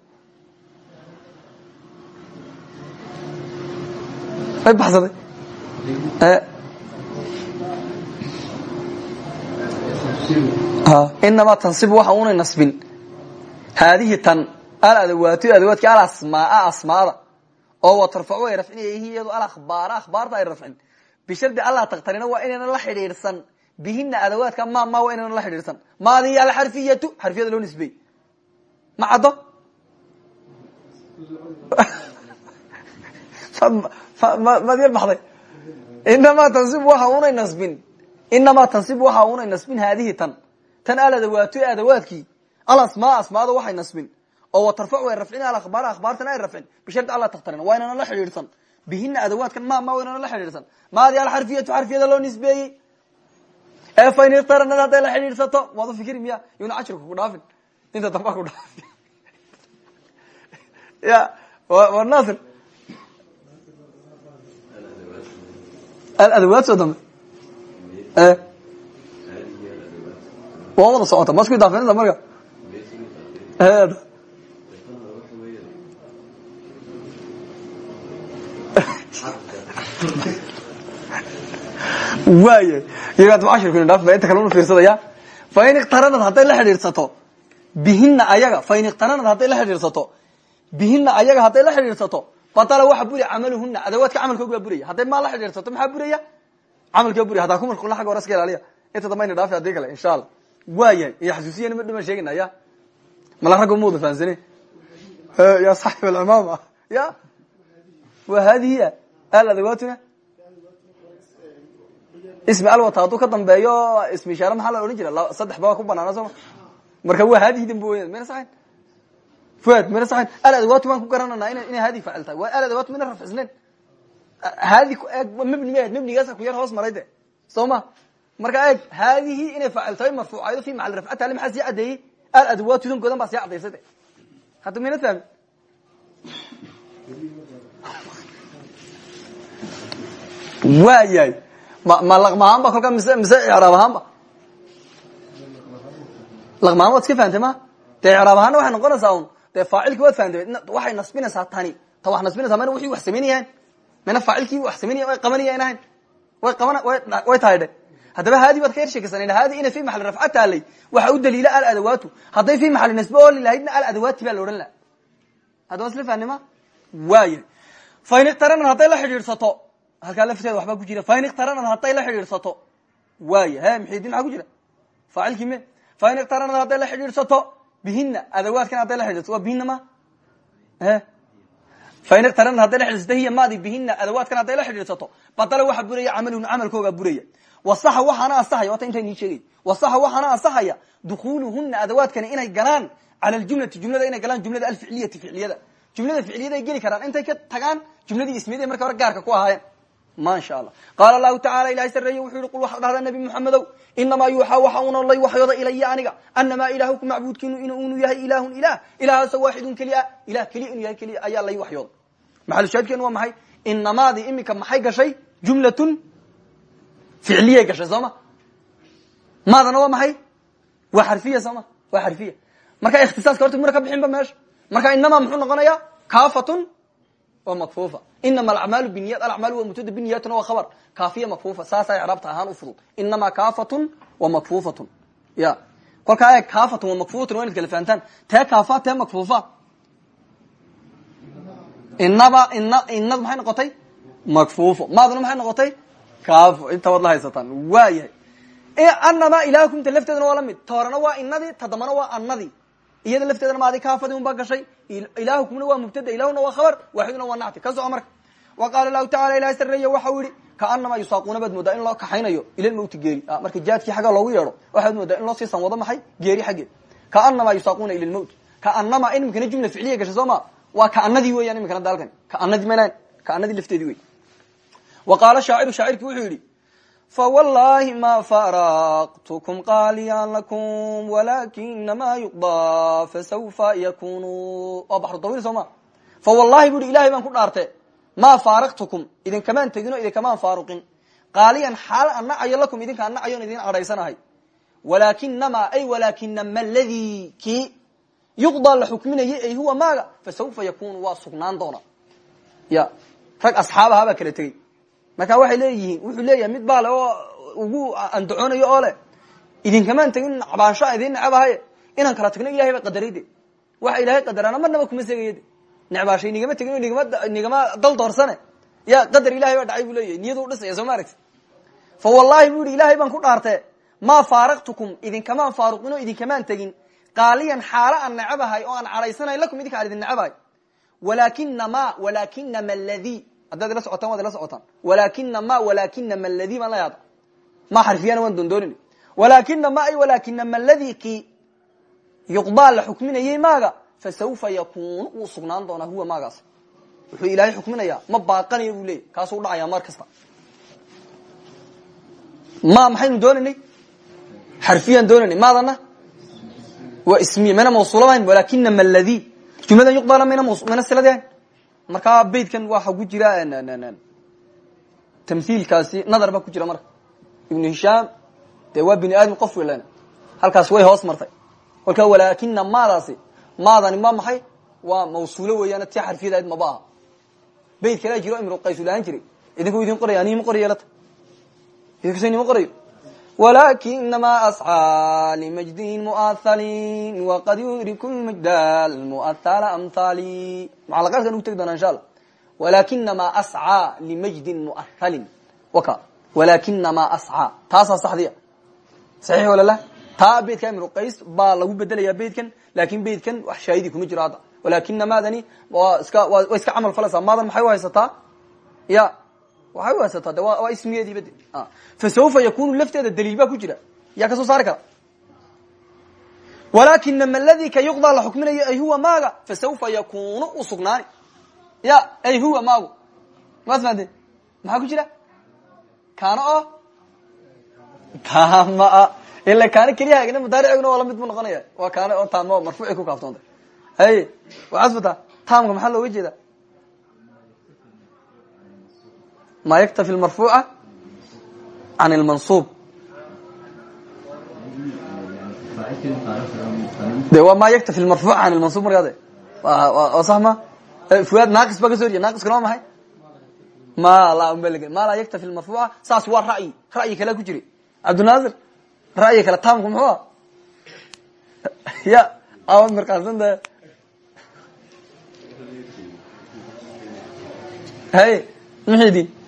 way baxsaday inamaa tansibu waxa unay nasbin. Haadihi tan aladawaatu adawaadki alasmaa asmaada. Oo wa tarfacu ay rafcinayyihiin iyado alakhbaara akhbaarta ay rafcin. Bishardi alla taktarina waa inayna la xidhiidhsan. Bihina adawaadka ma ma waa inayna la xidhiidhsan. Maadi alxarfiyatu xarfiyada loo nisbey ma caddo mad yar baxday. inamaa tansib waxa unay nasbin inamaa tansib waxa unay nasbin haadihi tan tan aladawaatu adawaadkii alasmaa asmaada waxay nasbin oo wa tarfacu ay rafcin alakhbaar akhbaartana ay rafcin bishardi alla takhtarina waa inana la xidhiidhsan bihina adawaadkan ma ma waa inana la xidhiidhsan maadi alxarfiyatu xarfiyada loo nisbeeyey ee fain iqtaranad hadday la xidhiidhsato waad u fikri miya yuna cashirka ku dhaafin inta dambaa ku dhaafin ya nasir. Aladawaad soo dambe. Waa wada socota ma isku idaafinaysa marka? Waaya iyagaa ashirku dhaaf ba inta kale una fiirsadaya fain iqtaranad hadday la xidhiidhsato bihina ayaga fain iqtaranad hadday la xidhiidhsato bihina ayaga hadday la xidhiidhsato batala waxa buri camaluhuna adawaadka camalkooga baa buraya hadday la xidhiidhsato maxaa buraya camalkaa buraya hadaa ku mashquulna agga hore iska ilaaliya inta dambayna dhaafi haddii kale insha allah waayahay iyo xasuusiyan ma dhiman sheegayna mala ragga mawada fahansane ya saaxib alcimaama ya wa hadihiya aladawaatuna ismi alwata hadduu ka dambeeyo ismi ishaare maxaa la jira saddex baa ku banaana sooma marka waa haadihi weyan mayna saxayn fuad mayna saxayn aladawaatu baan ku garanana ina inay haadi faacil tahay waa aladawaatu mayna rafcisnayn haadi eeg mabni ma mabnigaasa ku yar hoos maray de soo ma marka eeg haadihi inay faacil tahay marfuucaydo fi macal rafcata ale maxaa sii caddeeyey aladawaatu dan godan baa sii caddaysay de hadda mayna fahmin waa yahay ma ma laqmahaan ba kolkaa mise mise icraab ahaan ba laqmahaan waad iska fahantay ma dee icraab ahaana waxay noqonaysaa un dee faacilkii waad fahantay waxay nasbinaysaa tani. Ta wax nasbinaysaa mayna wixii wax samaynayahan mayna faacilkii wax samaynaya way qabanaya inahayn way qaban way tahay dhe haddaba haadi baad ka yar sheekaysan haadi inay fi maxali rafca taalay waxa u daliila aladawaatu. Hadday fi maxali nasbe ooli lahaydna aladawaati baa la odhan laha haddaba isla fahnima waaya fain iqtaranad hadday la xidhiidhsato. Halkaa lafteeda waxbaa ku jira. Fain iqtaranad hadday la xidhiidhsato. Waaya he mxidin maxaa ku jira? Faacilkii me. Fain iqtaranad hadday la xidhiidhsato bihina adawaadkan hadday la xidhiidhsato waa bihina ma? E fain iqtaranad hadday la xidhiidhsato hiya maadi bihina adawaadkan hadday la xidhiidhsato badala waxa buraya camaluhuna camalkoogaa buraya. Wasaxa waxaana ansaxaya wata intaa nii sheegay. Wasaxa waxaana ansaxaya dukuluhuna adawaadkani inay galaan cala ljumlati jumlada inay galaan jumlada alficliyati ficliyada. Jumlada ficliyada ay geli karaan intay ka tagaan jumladii ismiyada marka hore gaarka ku ahaayeen ma sha allah qaala lahu tacala ilahay sareeye wuxuu yihi qul waxaa dhahdaa nabi muxamedow inamaa yuuxaa waxa una lay waxyooda ilaya aniga anamaa ilaahukum macbuudkiinu in unu yahay ilaahun ilah ilahaasoo waaxidun keliya ilah keliya inu yahay keliya ayaa lay waxyooda. Maxalushaadkeenu waa maxay? Inamaadii iminka maxay gashay? Jumlatun ficliyay gashay soo ma? Maadana waa maxay? Waa xarfiya soo ma? Waa xarfiya. Marka ikhtisaaska horta muna ka bixinba meesha marka inama muxuu noqonaya kafatun wa makfufa inama alacmaalu biniyat alacmaal wa mubtada biniyatuna waa khabar. Kaafiya makfufa saasa icraabta ahaan u fudud. Inama kafatun wa makfufatun ya. Kolkaa e kafatun wa makfufatun wa inad kala fahantaan tee kaafa tee makfufa inaba ina inad maxay noqotay? Makfufo maaduna maxay noqotay? Kaafo inta waad la haysataan. Waa yahay anama waa waa waa iyada lafteedana maadi kaafadii un baa gashay. Ilaahukumna waa mubtada ilahuna waa khabar waaxiduna waa nacti. Ka soco marka. Wa qaala lahu tacala ilahi sareeye waxau yihi kaanama yusaaquuna baad moodaa in loo kaxaynayo ilalmawti geeri. Marka jaadkii xaggaa loogu yeedho waxaad moodaa in loo sii sanwado maxay? Geeri xaggeed kaanama yusaaquuna ila lmawt kaanama imikana jumla ficliya gashay soo ma? Waa kaanadii weeyaan imikana daalkan. Kaanadii man kaanadii lafteedii wey wa qaala shaaciru shaacirki wuxuu yidhi fawallaahi ma faraqtukum qaaliyan lakum walakinama yuqdaa fasawfa yakunu waa baxru dawiil soo ma fawallahi bu hi ilahay baan ku dhaarte maa faaraqtukum idinkamaan tegin o idinkamaan faaruqin qaaliyan xaal an nacayo lakum idinka an nacayon idin cadhaysanahay walakinama ay walakinama ladii kii yuqdaa la xukminayay ay huwa maaga fasawfa yakunu waa sugnaan doona ya rag asxaabahaa baa kala tegey marka waxay leeyihiin wuxuu leeyahay mid baale oo ugu andacoonayo oo leh idinkamaan tegin cabaansho idin necabahaye inaan kala tagno ilahay baa qadarayde waxa ilahay qadarana marnaba kuma segayade necbaashay nigama tegin nigama nigama dal doorsane. Ya qadar ilahay baa dhacay bu leeyahy niyadu dhisaya soo ma aragti fa wallahi bu yihi ilahay baan ku dhaarte maa faaraqtukum idinkamaan faaruqin oo idinkamaan tegin qaaliyan xaalo aan necabahay oo aan cadhaysanahay lakum idinka aan idin necabahay walakinama walakinama ladi haddaad ila socotaan waad ila socotaan. Walakinama walakinama ladi baan la yaada ma xarfiyana waan doondoonin. Walakinama ay walakinama ladi ki yuqdaa la xukminayay maaga fasawfa yakunu wuu sugnaan doonaa huwa maagaas. Wuxuu ilaahay xukminayaa ma baaqanayo buu leeyay kaasuu dhacaya mar kasta. Ma maxaynu doonaynay xarfiyaan doonaynay maadana? Waa ismiya mayna mawsuuladahayn walakinama ladi jumladan yuqdaana mayna siladahayn markaa beytkan waxa ku jira tamhiilkaasi nadar ba ku jira marka. Ibnu hishaam dee waa bini aadam qof halkaas way hoos martay. Kolkaa walaakina maadaasi maadani ma maxay? Waa mawsuulo weeyaan tii xarfiyada ayd maba aha beyt kalaa jiro imru qaysu lahaan jiray. Idinku idin qoraya ani ma qorayo lata idinkusa nima qorayo walakinama ascaa limajdin muahalin waqad yudriku lmajda lmuahala amhali mucalaqaadkan ugu tegi doona insha allah walakinama ascaa limajdin muahalin waka walakinama ascaa taasaa saxdiya saxiix walala taa beydka imru qays baa lagu bedelaya beydkan laakiin beydkan wax shaahidi kuma jiro hadda walakina maadani waa iska way iska camal falaysaa maadan maxay u haysataa ya waxay u haysataa de waa ismiyeediiba de fasawfa yakunu lafteeda daliil baa ku jira yaa ka soo saari kara walakinama ladi ka yuqdaa la xukminayo ay huwa maaga fasawfa yakunu u sugnaani ya ay huwa maagu maad fahanteen maxaa ku jira kaana oo taama ila kaana keliya hagna mudaariciguna waa la mid bu noqonaya waa kaana oo taamo marfuuci ku kaaftoonta hay waxaad fataa taamka maxaa looga jeeda ma yaktafi marfuuca can lmansuub de waa ma yaktafi marfuuca can lmansub markaade oo sax ma fuaad naaqis baa kaso horiya naaqiskana waa maxay ma la ma laa yaktafi marfuuca saas waa ra'yi. Ra'yi kale ku jira cabdinaasir ra'yi kale taamku muxuu a ya awad markaasanta hay maxaydin a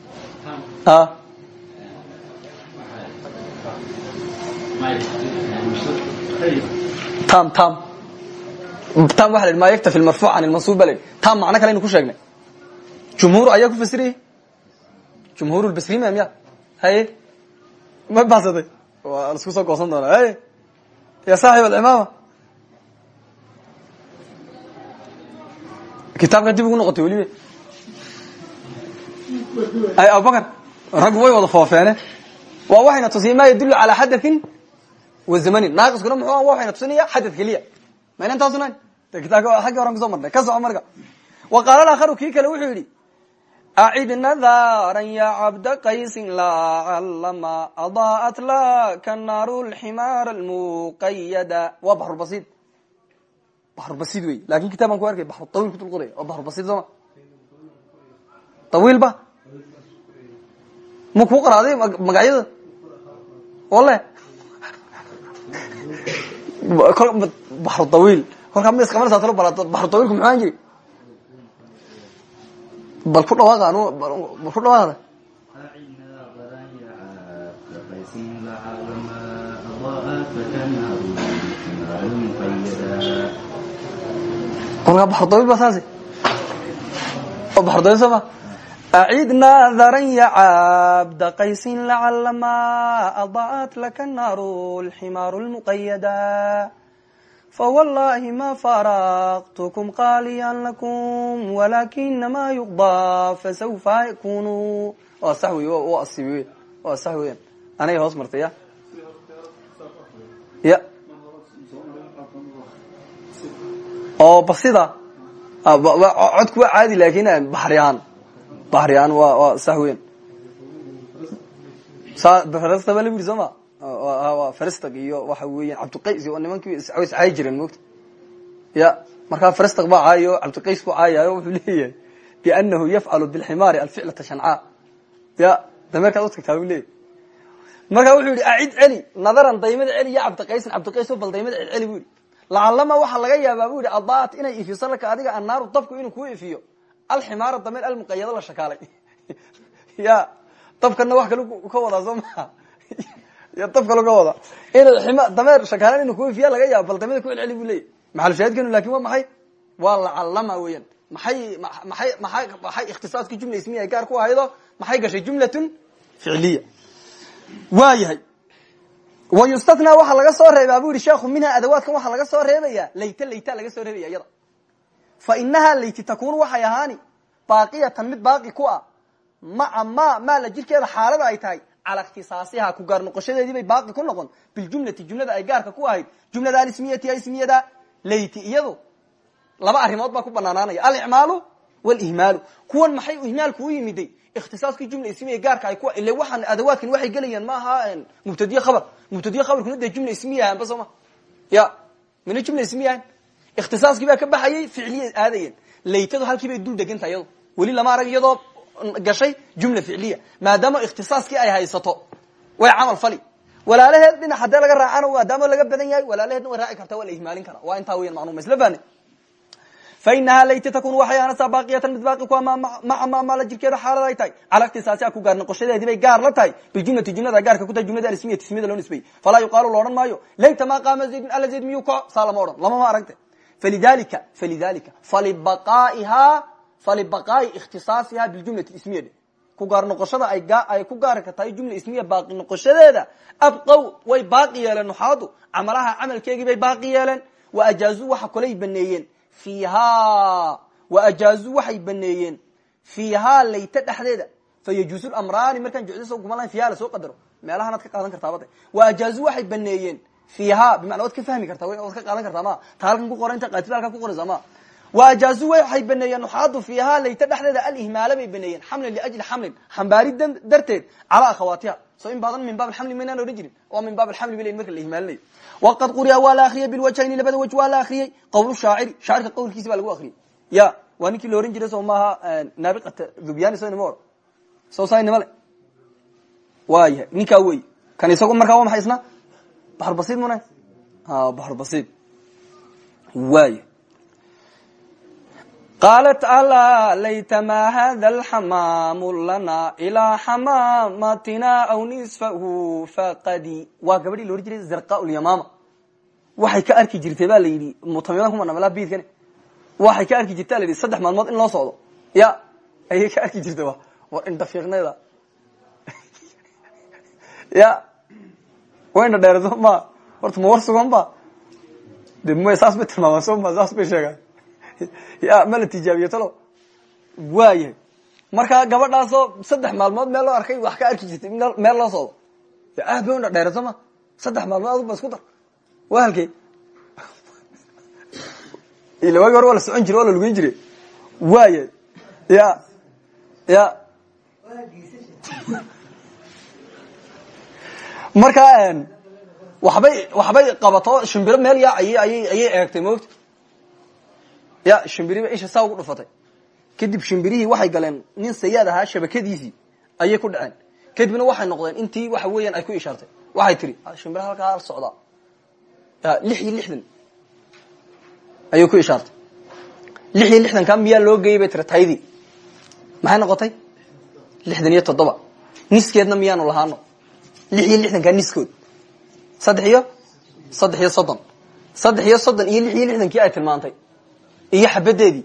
tam tam. Tam la yidhi ma yaktafi marfuuc can lmansuub ba yidhi. Tam macno kale aynu ku sheegnay. Jumhuur ayaa ku fasirayay jumhuur lbasrima miya? Haye ma basaday waa lasku soo goosan doonaa. Haye ya saaxib alcimaama kitaabka dib ugu noqotay weliba. Ay abubakar raggu way wada foofeene. Waa waxayna tusiya ma yadulu calaa xadatin wa zamanin. Naaqiskuna muxuu waxayna tusinaya xadad keliya. Mayna intaasunayn de kitaabka xaggii horan ku soo marnay? Ka soco marka. Wa qaala alakharu kii kale wuxuu yidhi acid nadaaran ya cabda qaysin lacalama adaa'at laka naaru lximaar almuqayada waa baxrubasid baxrubasid wey laakiin kitab baan ku arkay baxru tawiil ku dul qoraya waa baxrubasid sooma tawiil ba ma kuu qaraaday magacyada? Wale baxru tawiil kolkaa ma isqabanaysaa talo bal baxru tawiilku muxuu ahan jiri bal ku dhawaaqa anu bal ku dhawaaqda kolkaa baxru tawiil ba saasi oo baxru tawiil soo ma acid naadaran ya cabda qaysin lacalama adaat laka naaru lximaaru lmuqayada fawalahi ma faraqtkm qaliyan lakum walakinama yuqda fasawfa yakunu waa sax wey wa asiib wey waa sax weyan anay hoos martay ya ya oo basida codku waa caadi laakiin baxri ahaan baxri ahaan wa waa sax weyan sa ba la yiri soo ma frstag iyo waxa weya cabdiqays o nimankii way iscaayi jireen mogta ya markaa frstag baa caayo cabdiqays ku caayayo wuxuu leeyahay bianahu yafcalu bilximaari alficlata shancaa ya dameerkaad utagtaa u leeyahy marka wuxuu yihi acid celi nadaran daymada celi ya cabdiqaysin cabdiqays bal daymada celceli bu yihi lacalama waxaa laga yaabaa bu yihi adaat inay ifiso laka adiga annaaru dabku inuu kuu ifiyo alximaara dameer almuqayado la shakaalay. Ya dabkana wax kale ka wadaa soo maa dab kalo ka wada in dameer shakaalan inu kuifiya laga yaabo bal dameda ku celceli bu leyahy maxalushaahidkenu laakiin waa maxay? Waa lacalama weeyaan. Maxay maay maay maxay ikhtisaaskii jumla ismiya ay gaar ku ahaydo? Maxay gashay jumlatun ficliya? Waa yahay wa yustathnaa waxaa laga soo reebaa bu yihi sheekhu minha adawaadkan waxaa laga soo reebaya layta layta laga soo reebaya iyada fa inahaa layti takunu waxay ahaani baaqiyatan mid baaqi ku ah maca ma maala jirkeeda xaalada ay tahay cala ikhtisaasiha ku gaar noqoshadeedii bay baaqi ku noqon biljumlati jumlada ay gaarka ku ahayd jumlada alismiyati ismiyada layti iyadu laba arrimood baa ku banaanaanaya alicmaalu walihmaalu kuwan maxay ihmaalku u yimiday ikhtisaaskii jumla ismiya gaarka ay ku ile waxaan adawaadkan waxay gelayaan ma aha mubtadiye khabar mubtadiye khabarkuna dee jumla ismiya ahanba soo ya mina jumla ismiya ikhtisaaskii baa ka baxayay ficliya aadayeen laytadu halkii bay dul degantahay iyado weli lama arag iyadoo gashay jumla ficliya maadaama ikhtisaaskii ay haysato way camal fali walaalaheed dhinac hadee laga raacana maadaama laga badan yahay walaalaheedna way raaci kartaa waa ihmaalin karaa waa intaa weyan macnuma isla fahne fa inahaa layta takun waxay aanasaa baaqiyatan mid baaqi ku maca maamaala jirkeeda xaalad ay tahay cala ikhtisaasiha ku gaar noqoshadeedii bay gaar la tahay biljumlati jumlada gaarka ku tahay jumlada alismiyati ismiyada loo nisbeyey falaa yuqaalu la maayo layta maa qaama zaydun ala zayd miyuu kaco lama odhan lamama falidalika falidalika falibaqaa'iha falibaqaa'i ikhtisaasiha biljumlati ismiya dhe ku gaar noqoshada ay ku gaarka tahay jumla ismiya baaqi noqoshadeeda abqow way baaqi yeeleen nuxaadu camalaha camalkeegii bay baaqi yeeleen wa ajaazuu waxa kolay baneeyeen fiiha wa ajaazuu waxay baneeyeen fiihaa layta dhexdeeda fa yajuusu lamraani markaan jucdiso kuma lahayn fiiha la soo qadaro meelahanaad ka qaadan kartaa wa ajaazuu waxay baneeyeen fiiha bimana waad ka fahmi kartaa waad ka qaadan kartaa ma ta halkan ku qoran inta qaatida halkan ku qoraysa ma wa ajaazuu waxay baneeyeen nuxaadu fiihaa layta dhexdeeda alihmaala bay baneeyeen xamlan liajli xamlin xambaari darteed calaa akhawaatiha so in badan min baab alxamli maynaan odhan jirin waa min baab alxamli bay leyin marka la ihmaalinayo waqad quriya waa la akriyay bilwajhayni labada waj waa la akriyey qowl shaaciri shaacirka qawlkiisi baa lagu akriyey ya waa ninkii la ohan jiray soo maaha naabiqata dhubyani so inama ohan so saa inama le waa yahay ninkaa wey kan isago markaa waa maxay isna baxrubasiid muna? Baxrubasiid waaya qaalat alaa laytama hada alxamaamu lana ilaa xamaamatina aw nisfahu faqadi waa gabadhii la ohan jiray zarqa lyamaama waxay ka arki jirtay ba la yidhi mutamiman kuma namala bidkan waxay ka arki jirta la yidhi saddex maalmood in loo socdo. Ya ayay ka arki jirtay wa war indhafiiqnayda ya wayna dheer soo ma horta ma war sugan ba? De m saas bay tilmaama soo ma saas bay sheegaan. Ya ma la tijaabiye talo? Waayahay marka gabadhaasoo saddex maalmood meel loo arkay wax ka arki jirtay meel loo socdo. Aad bay indha dheer soo ma saddex maalmood adug ba isku dar. Waa halkee? Ila waagi hore waa la socon jire waa la lugeyn jire waaya ya ya marka waxbay waxbay qabato shimbiro meel yaa ay ayay ayay eegtay moogta ya shimbiriba isha saa ugu dhufatay. Kadib shimbirihii waxay galeen nin sayaad ahaa shabakadiisii ayay ku dhaceen. Kadibna waxay noqdeen intii waxa weeyaan ay ku ishaartay. Waxay tiri shimbira halkaa socdaa. Ya lix iyo lixdan ayay ku ishaartay. Lix iyo lixdanka miyaa loo geeyay bay maxay noqotay? Lixdan iyo toddoba. Niskeedna miyaanu lahaano lix iyo lixdankaa niskood saddex iyo saddex iyo soddon. Saddex iyo soddon iyo lix iyo lixdankii ay tilmaantay. Iyo xabadeedii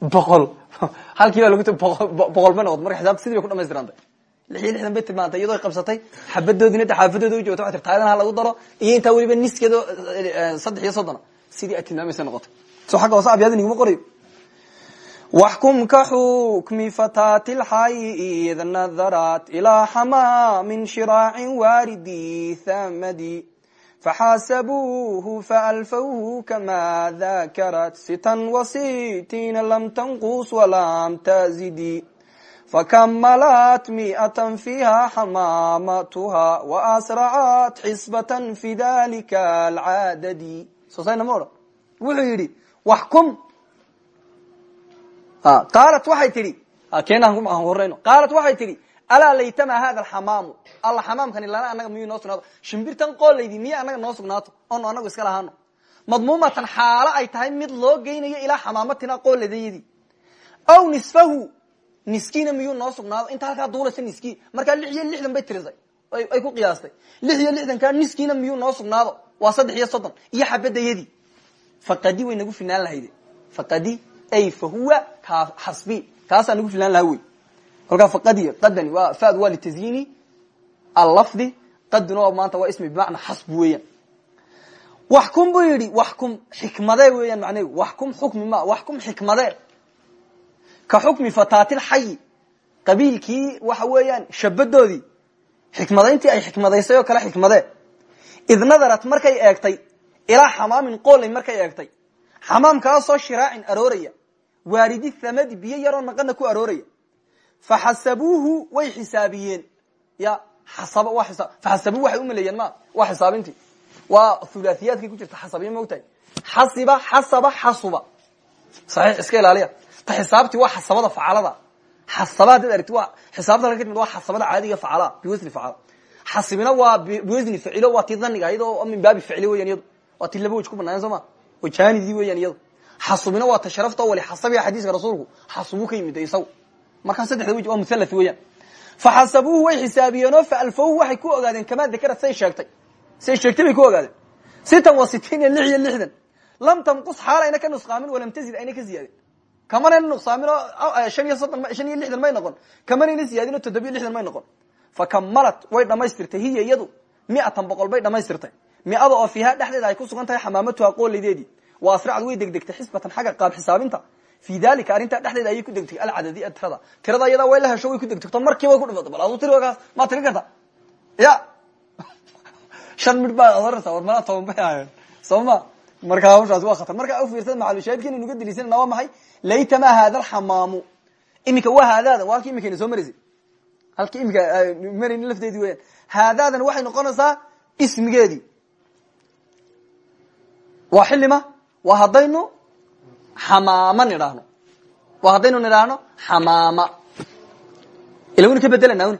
boqol. Halkii baa lagu t boqol bay noqotay marka xisaabta sidii bay ku dhamaystirantay lix iyo lixdan bay tilmaantay iyadoo ay qabsatay xabadoodina de xaafadooda u joogta way tir ha lagu daro. Iyo intaa weliba niskeedo saddex iyo soddona sidii ay tilmaamaysa noqotay. So xagga hoose abyaada niguma qorayo waxkum ka xukmi fataati lxayi id nadarat ilaa xamaamin shiraacin waaridi thamadi faxaasabuuhu faalfawhu kama dakarat sitan wasitina lam tanqus walam tazidi fakamalat miatan fiha xamaamatuha waasracat xisbatan fi dalika alcaadadi soosayna ma odhan wuxuu yidhi waxkum qaalat waxay tihi keenhoreyno qaalat waxay tihi alaa laytama hada alxamaamu alla xamaamkani lana anaga miyuu noo sugnaato shimbirtan qoolaydii miya anaga noo sugnaato? Anagu iska lahaano. Madmuumatan xaalo ay tahay mid loo geynayo ilaa xamaamatina qooladayadii aw nisfahu niskiina miyuu noo inta halkaa duulaysa niski markaa lix iyo lixdan bay tirisay. Ay ku qiyaastay. Lix iyo lixdankaa niskiina miyuu noo sugnaado? Waa saddex iyo soddon iyo xabadayadii faqadi way nagu finaan lahayde faqadi ay fa huwa xasbi kaasaa nagu filaan lahaa wey kolkaa faqadi qadani waa fad waa litazyini allafdi qadina oo maanta waa ismi bimacnaa xasb weeyaan waxkum buu yidhi waxkum xikmadee weeyaan macnehu waxkum xukmi ma waxkum xikmadee ka xukmi fataatilxayi qabiilkii waxa weeyaan shabadoodii xikmadayntii ay xikmadaysay oo kale xikmadee id nadarat markay eegtay ilaa xamaamin qoolay markay eegtay xamaamkaasoo shiraacin arooraya waaridi thamadi biyo yaroo naqana ku arooraya. Faxasabuuhu way xisaabiyeen. Ya faxasabuhu waxay umaleeyeen ma waa xisaabintii waa hulaahiyaadkay ku jirta xasabiya maogtahay xasiba xasaba xasuba saxiix iska ilaaliya. Ta xisaabtii waa xasabada facalada. Xasaba haddaad wa xisaabta ka timid waa xasabada caadiga facala biwasni facala. Xasibina waa biwasni ficilo waa tii dhaniga iyadoo min baabi ficli weyan iyado waa tii laba wej ku banaayan soo ma? Wajanidii weyan iyado xasubina waa ta sharafta wali xasabiya xadiiska rasuulku xasubu ka yimid isagu. Markaa saddexda wej waa muthalath weeyaan. Faxasabuuhu way xisaabiyeenoo faalfawhu waxay ku ogaadeen kamaa dakarad say sheegtay. Say sheegtay bay ku ogaadeen. Sitan wa sitiin iyo lix iyo lixdan. Lam tamqus xaal ayna ka nusqaamin walam tazid ayna ka ziyaadin. Kamanayna nuqsaamin oo shan iyo soddon shan iyo lixdan may noqon. Kamanayna ziyaadin oo toddobiyo lixdan may noqon. Fakamalat way dhamaystirtay hiya iyadu miatan boqol bay dhamaystirtay miada oo fiiha dhexdeeda ay ku sugan tahay xamaamatuha qooleydeedii wa asracad way degdegtay xisbatan xagga qaab xisaabinta. Fi dalika arrintaa dhexdeeda ayay ku degtay alcadadi tirada. Tirada iyadaa way la hesho way ku degtegto markii way ku dhifato bal adu tiri kaas maa tirin karta. Ya! Shan midh baad odanaysaa war malaa toban bay ahayen soo ma marka hawshaasi waa khatar. Markaa ufiirsada macalushaahidka inaynu ga deliisanana waa maxay? Laytama hada alxamaamu iminka waa haadaada waa halki iminkayna soo maraysay halki iminka marayni lafteedii weyaan haadaadan waxay noqonaysaa ismigeedii. Waa xilima waa haddaynu xamaama nidhaahno waa haddaynu nidhaahno xamaama ilawna ka bedelana wn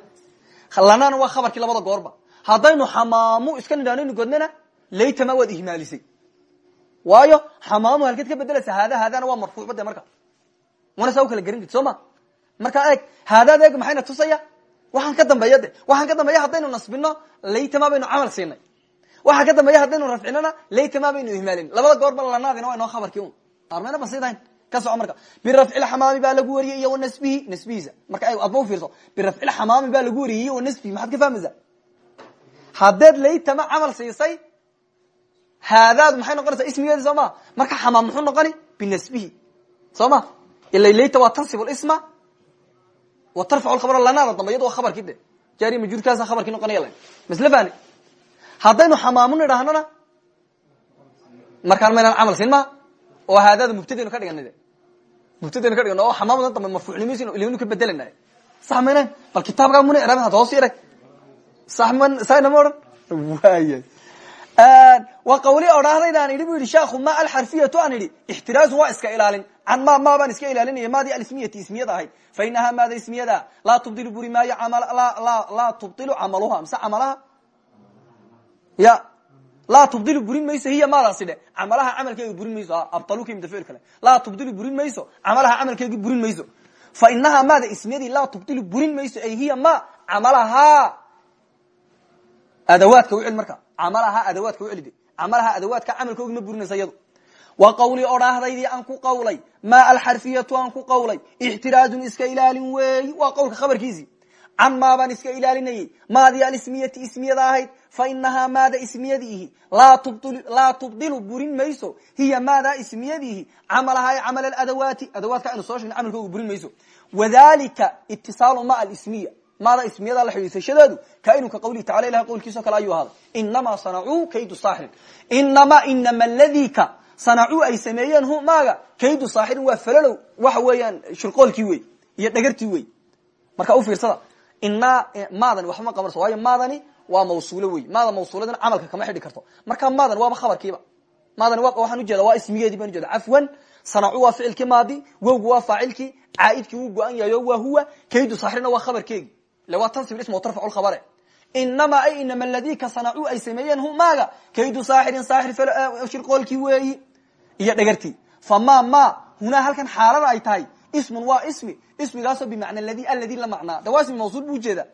lanana waa khabarkii labada goorba. Haddaynu xamaamu iska nidhahno inu godnana laytama waad ihmaalisay. Waayo xamaamu halkeed ka bedelaysa haada haadana waa marfuucba de marka. Wana saa u kala gerin karti soo ma? Markaa eeg haadaad eeg maxayna tusaya? Waxaan ka dambeeya de. Waxaan ka dambeeya haddaynu nasbino laytama baynu camal siinay waxaa ka dambeeya haddaynu rafcinona laytama baynu ihmaalin. Labada goorba lanaadina waa inoo khabarkii un armayna basidayn ka soco marka. Birafci lxamaami baa lagu wariyey iyo wanasbihi nasbihiisa. Marka adba ufiirso birafci lxamaami baa lagu wariyey iyo wanasbihi maxaad ka fahmaysaa? Haddeed laytama camal siisay haadaadu maxay noqonaysaa? Ismigeedi soo ma? Marka xamaam muxuu noqoni? Binasbihi. Soo ma? Ila layta waa tansib lisma wa tarfacu lkhabr lanaada dambe iyado waa khabarkii de jaari majuurkaasa khabarkii noqonaya masle fani haddaynu xamaamu nidhaahnona markaan maynaan camal siin maa oo haadaada mubtadaynu ka dhiganay de mubtadaynu ka dhigno oo xamaamadan dambe marfuucnimaysi ilanu ka bedelana sax bal kitaabkaa muna icraabin had hoos yaray sax saynama odhan? Waaya wa qawli odhaahdayda aan idhi bu yidhi sheekhu ma alxarfiyatu? Aan idhi ixtiraazun waa iska ilaalin. Can ma ma baan iska ilaalinaya maadii alismiyati ismiyada ahayd. Fa inahaa maada ismiyada? Laa tubdilu buri maayo laa tubdilu camaluha mise camalaha ya laa tubdilu burin mayso hiya maadaasi dhe camalaha camalkeegi burin mayso abtaluka imida ficil kale. Laa tubdilu burin mayso camalaha camalkeegi burin mayso. Fa inahaa maada ismiyadii laa tubdilu burin mayso ay hiya ma camalahaa adawaadka u celi marka. Camalahaa adawaadka u celide camalaha adawaadka camalkoogi ma burinaysa iyadu. Wa qawli odhaahdaydii aan ku qawlay ma alxarfiyatu aan ku qawlay ixtiraazun iska ilaalin weeyi waa qawlka khabarkiisii. Can maabaan iska ilaalinayey maadii alismiyati ismiyada ahayd fa inahaa maada ismiyadiihi laa tubdilu burin mayso. Hiya maada ismiyadiihi camalahaa camal adawaati. Adawaadka aynu soo shegnay camalkooga burin mayso. Wadalika itisaalu ma alismiya. Maada ismiyada la xidhiidsashadeedu kainu ka qawlihi tacala ilahay qowlkiisao kale ayuu ahaaday. Inamaa sanacuu kaydu saaxirin inama inama ladika sanacuu ay sameeyeen hu maaga? Kaydu saaxirin waa falalow. Waxa weeyaan shirqoolkii wey iyo dhagartii wey marka u fiirsada inaa maadani waxba ma qabanayso. Waayo maadani waa mawsuulo wey maada mawsuuladana camalka kama xidhi karto. Marka maadan waaba khabarkiiba. Maadani waxaan ujeeda waa ismigeedii baan ujeeda cafwan sanacu waa ficilkii maadi wowgu waa faacilkii caaidkii wuu go-an yahay o waa huwa kaydu saaxirina waa khabarkeegi. Le waa tansib ism tarfacu lkhabare inama ay inama ladika sanacuu ay sameeyeen hu maaga? Kaydu saaxirin saaxir shirqoolkii weeyi. Iyo dhagartii. Fama ma hunaa halkan xaalada ay tahay. Ismun waa ismi. Ismigaasoo bimacna ladi aladi la macnaa. De mawsuul bu ujeeda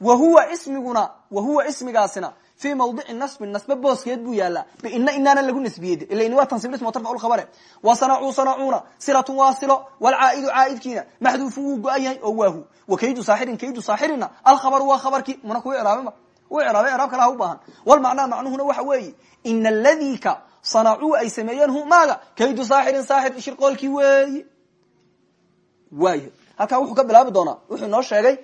wa huwa ismiguna wa huwa ismigaasina. Fii mawdici nasbin nasbe booskeed buu yaalaa biina inaana lagu nasbiyey ila ini waa tansib ism tarfacu lkhabare. Wa sanacuu sanacuuna silatun waa silo walcaa'idu caaidkiina. Maxduufu wuu go-an yahay oo waahu wa kaydu saaxirin kaydu saaxirina. Alkhabaru waa khabarkii muna kuwa iraabema u iraabay iraab kalaha u baahan. Walmacnaa macnuhuna waxa weeyi ina ladika sanacuu ay sameeyeen hu maaga. Kaydu saaxirin saaxir shirqoolkii weeyi. Waay halkaa wuxuu ka bilaabi doonaa wuxuu inoo sheegay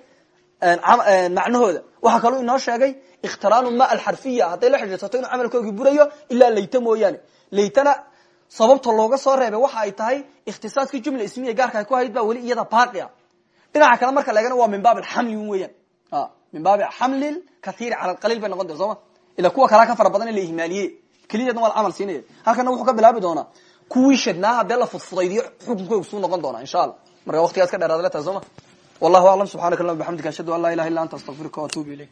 macnahooda. Waxaa kaloo inoo sheegay ikhtiraanu ma alxarfiya. Hadday la xidhiirsato inuu camalkoogii burayo ilaa layta mooyaane. Laytana sababta looga soo reebay waxa ay tahay ikhtisaaskii jumla ismiya gaarka ay ku hayd ba weli iyada baaqi a dhinaca kale marka laegana waa min baab alxamli un weeyaan min baabi xamli kathiiri cala alqaliil bay noqon ma? Ila kuwa kalaa ka fara badan in la ihmaaliye. Keliyaedna waa la halkana wuxuu ka bilaabi doonaa kuwii shadnaa haddee la fudfudaydiyo xukunkooga suu noqon doonaa insha allah. Marka waqtigaas ka dheeraad le tahay soo ma wallahu aclam subxanaka allahuma bxamdika ashhadu an laa ilaha illa anta astaqfiruka waatubu ilayk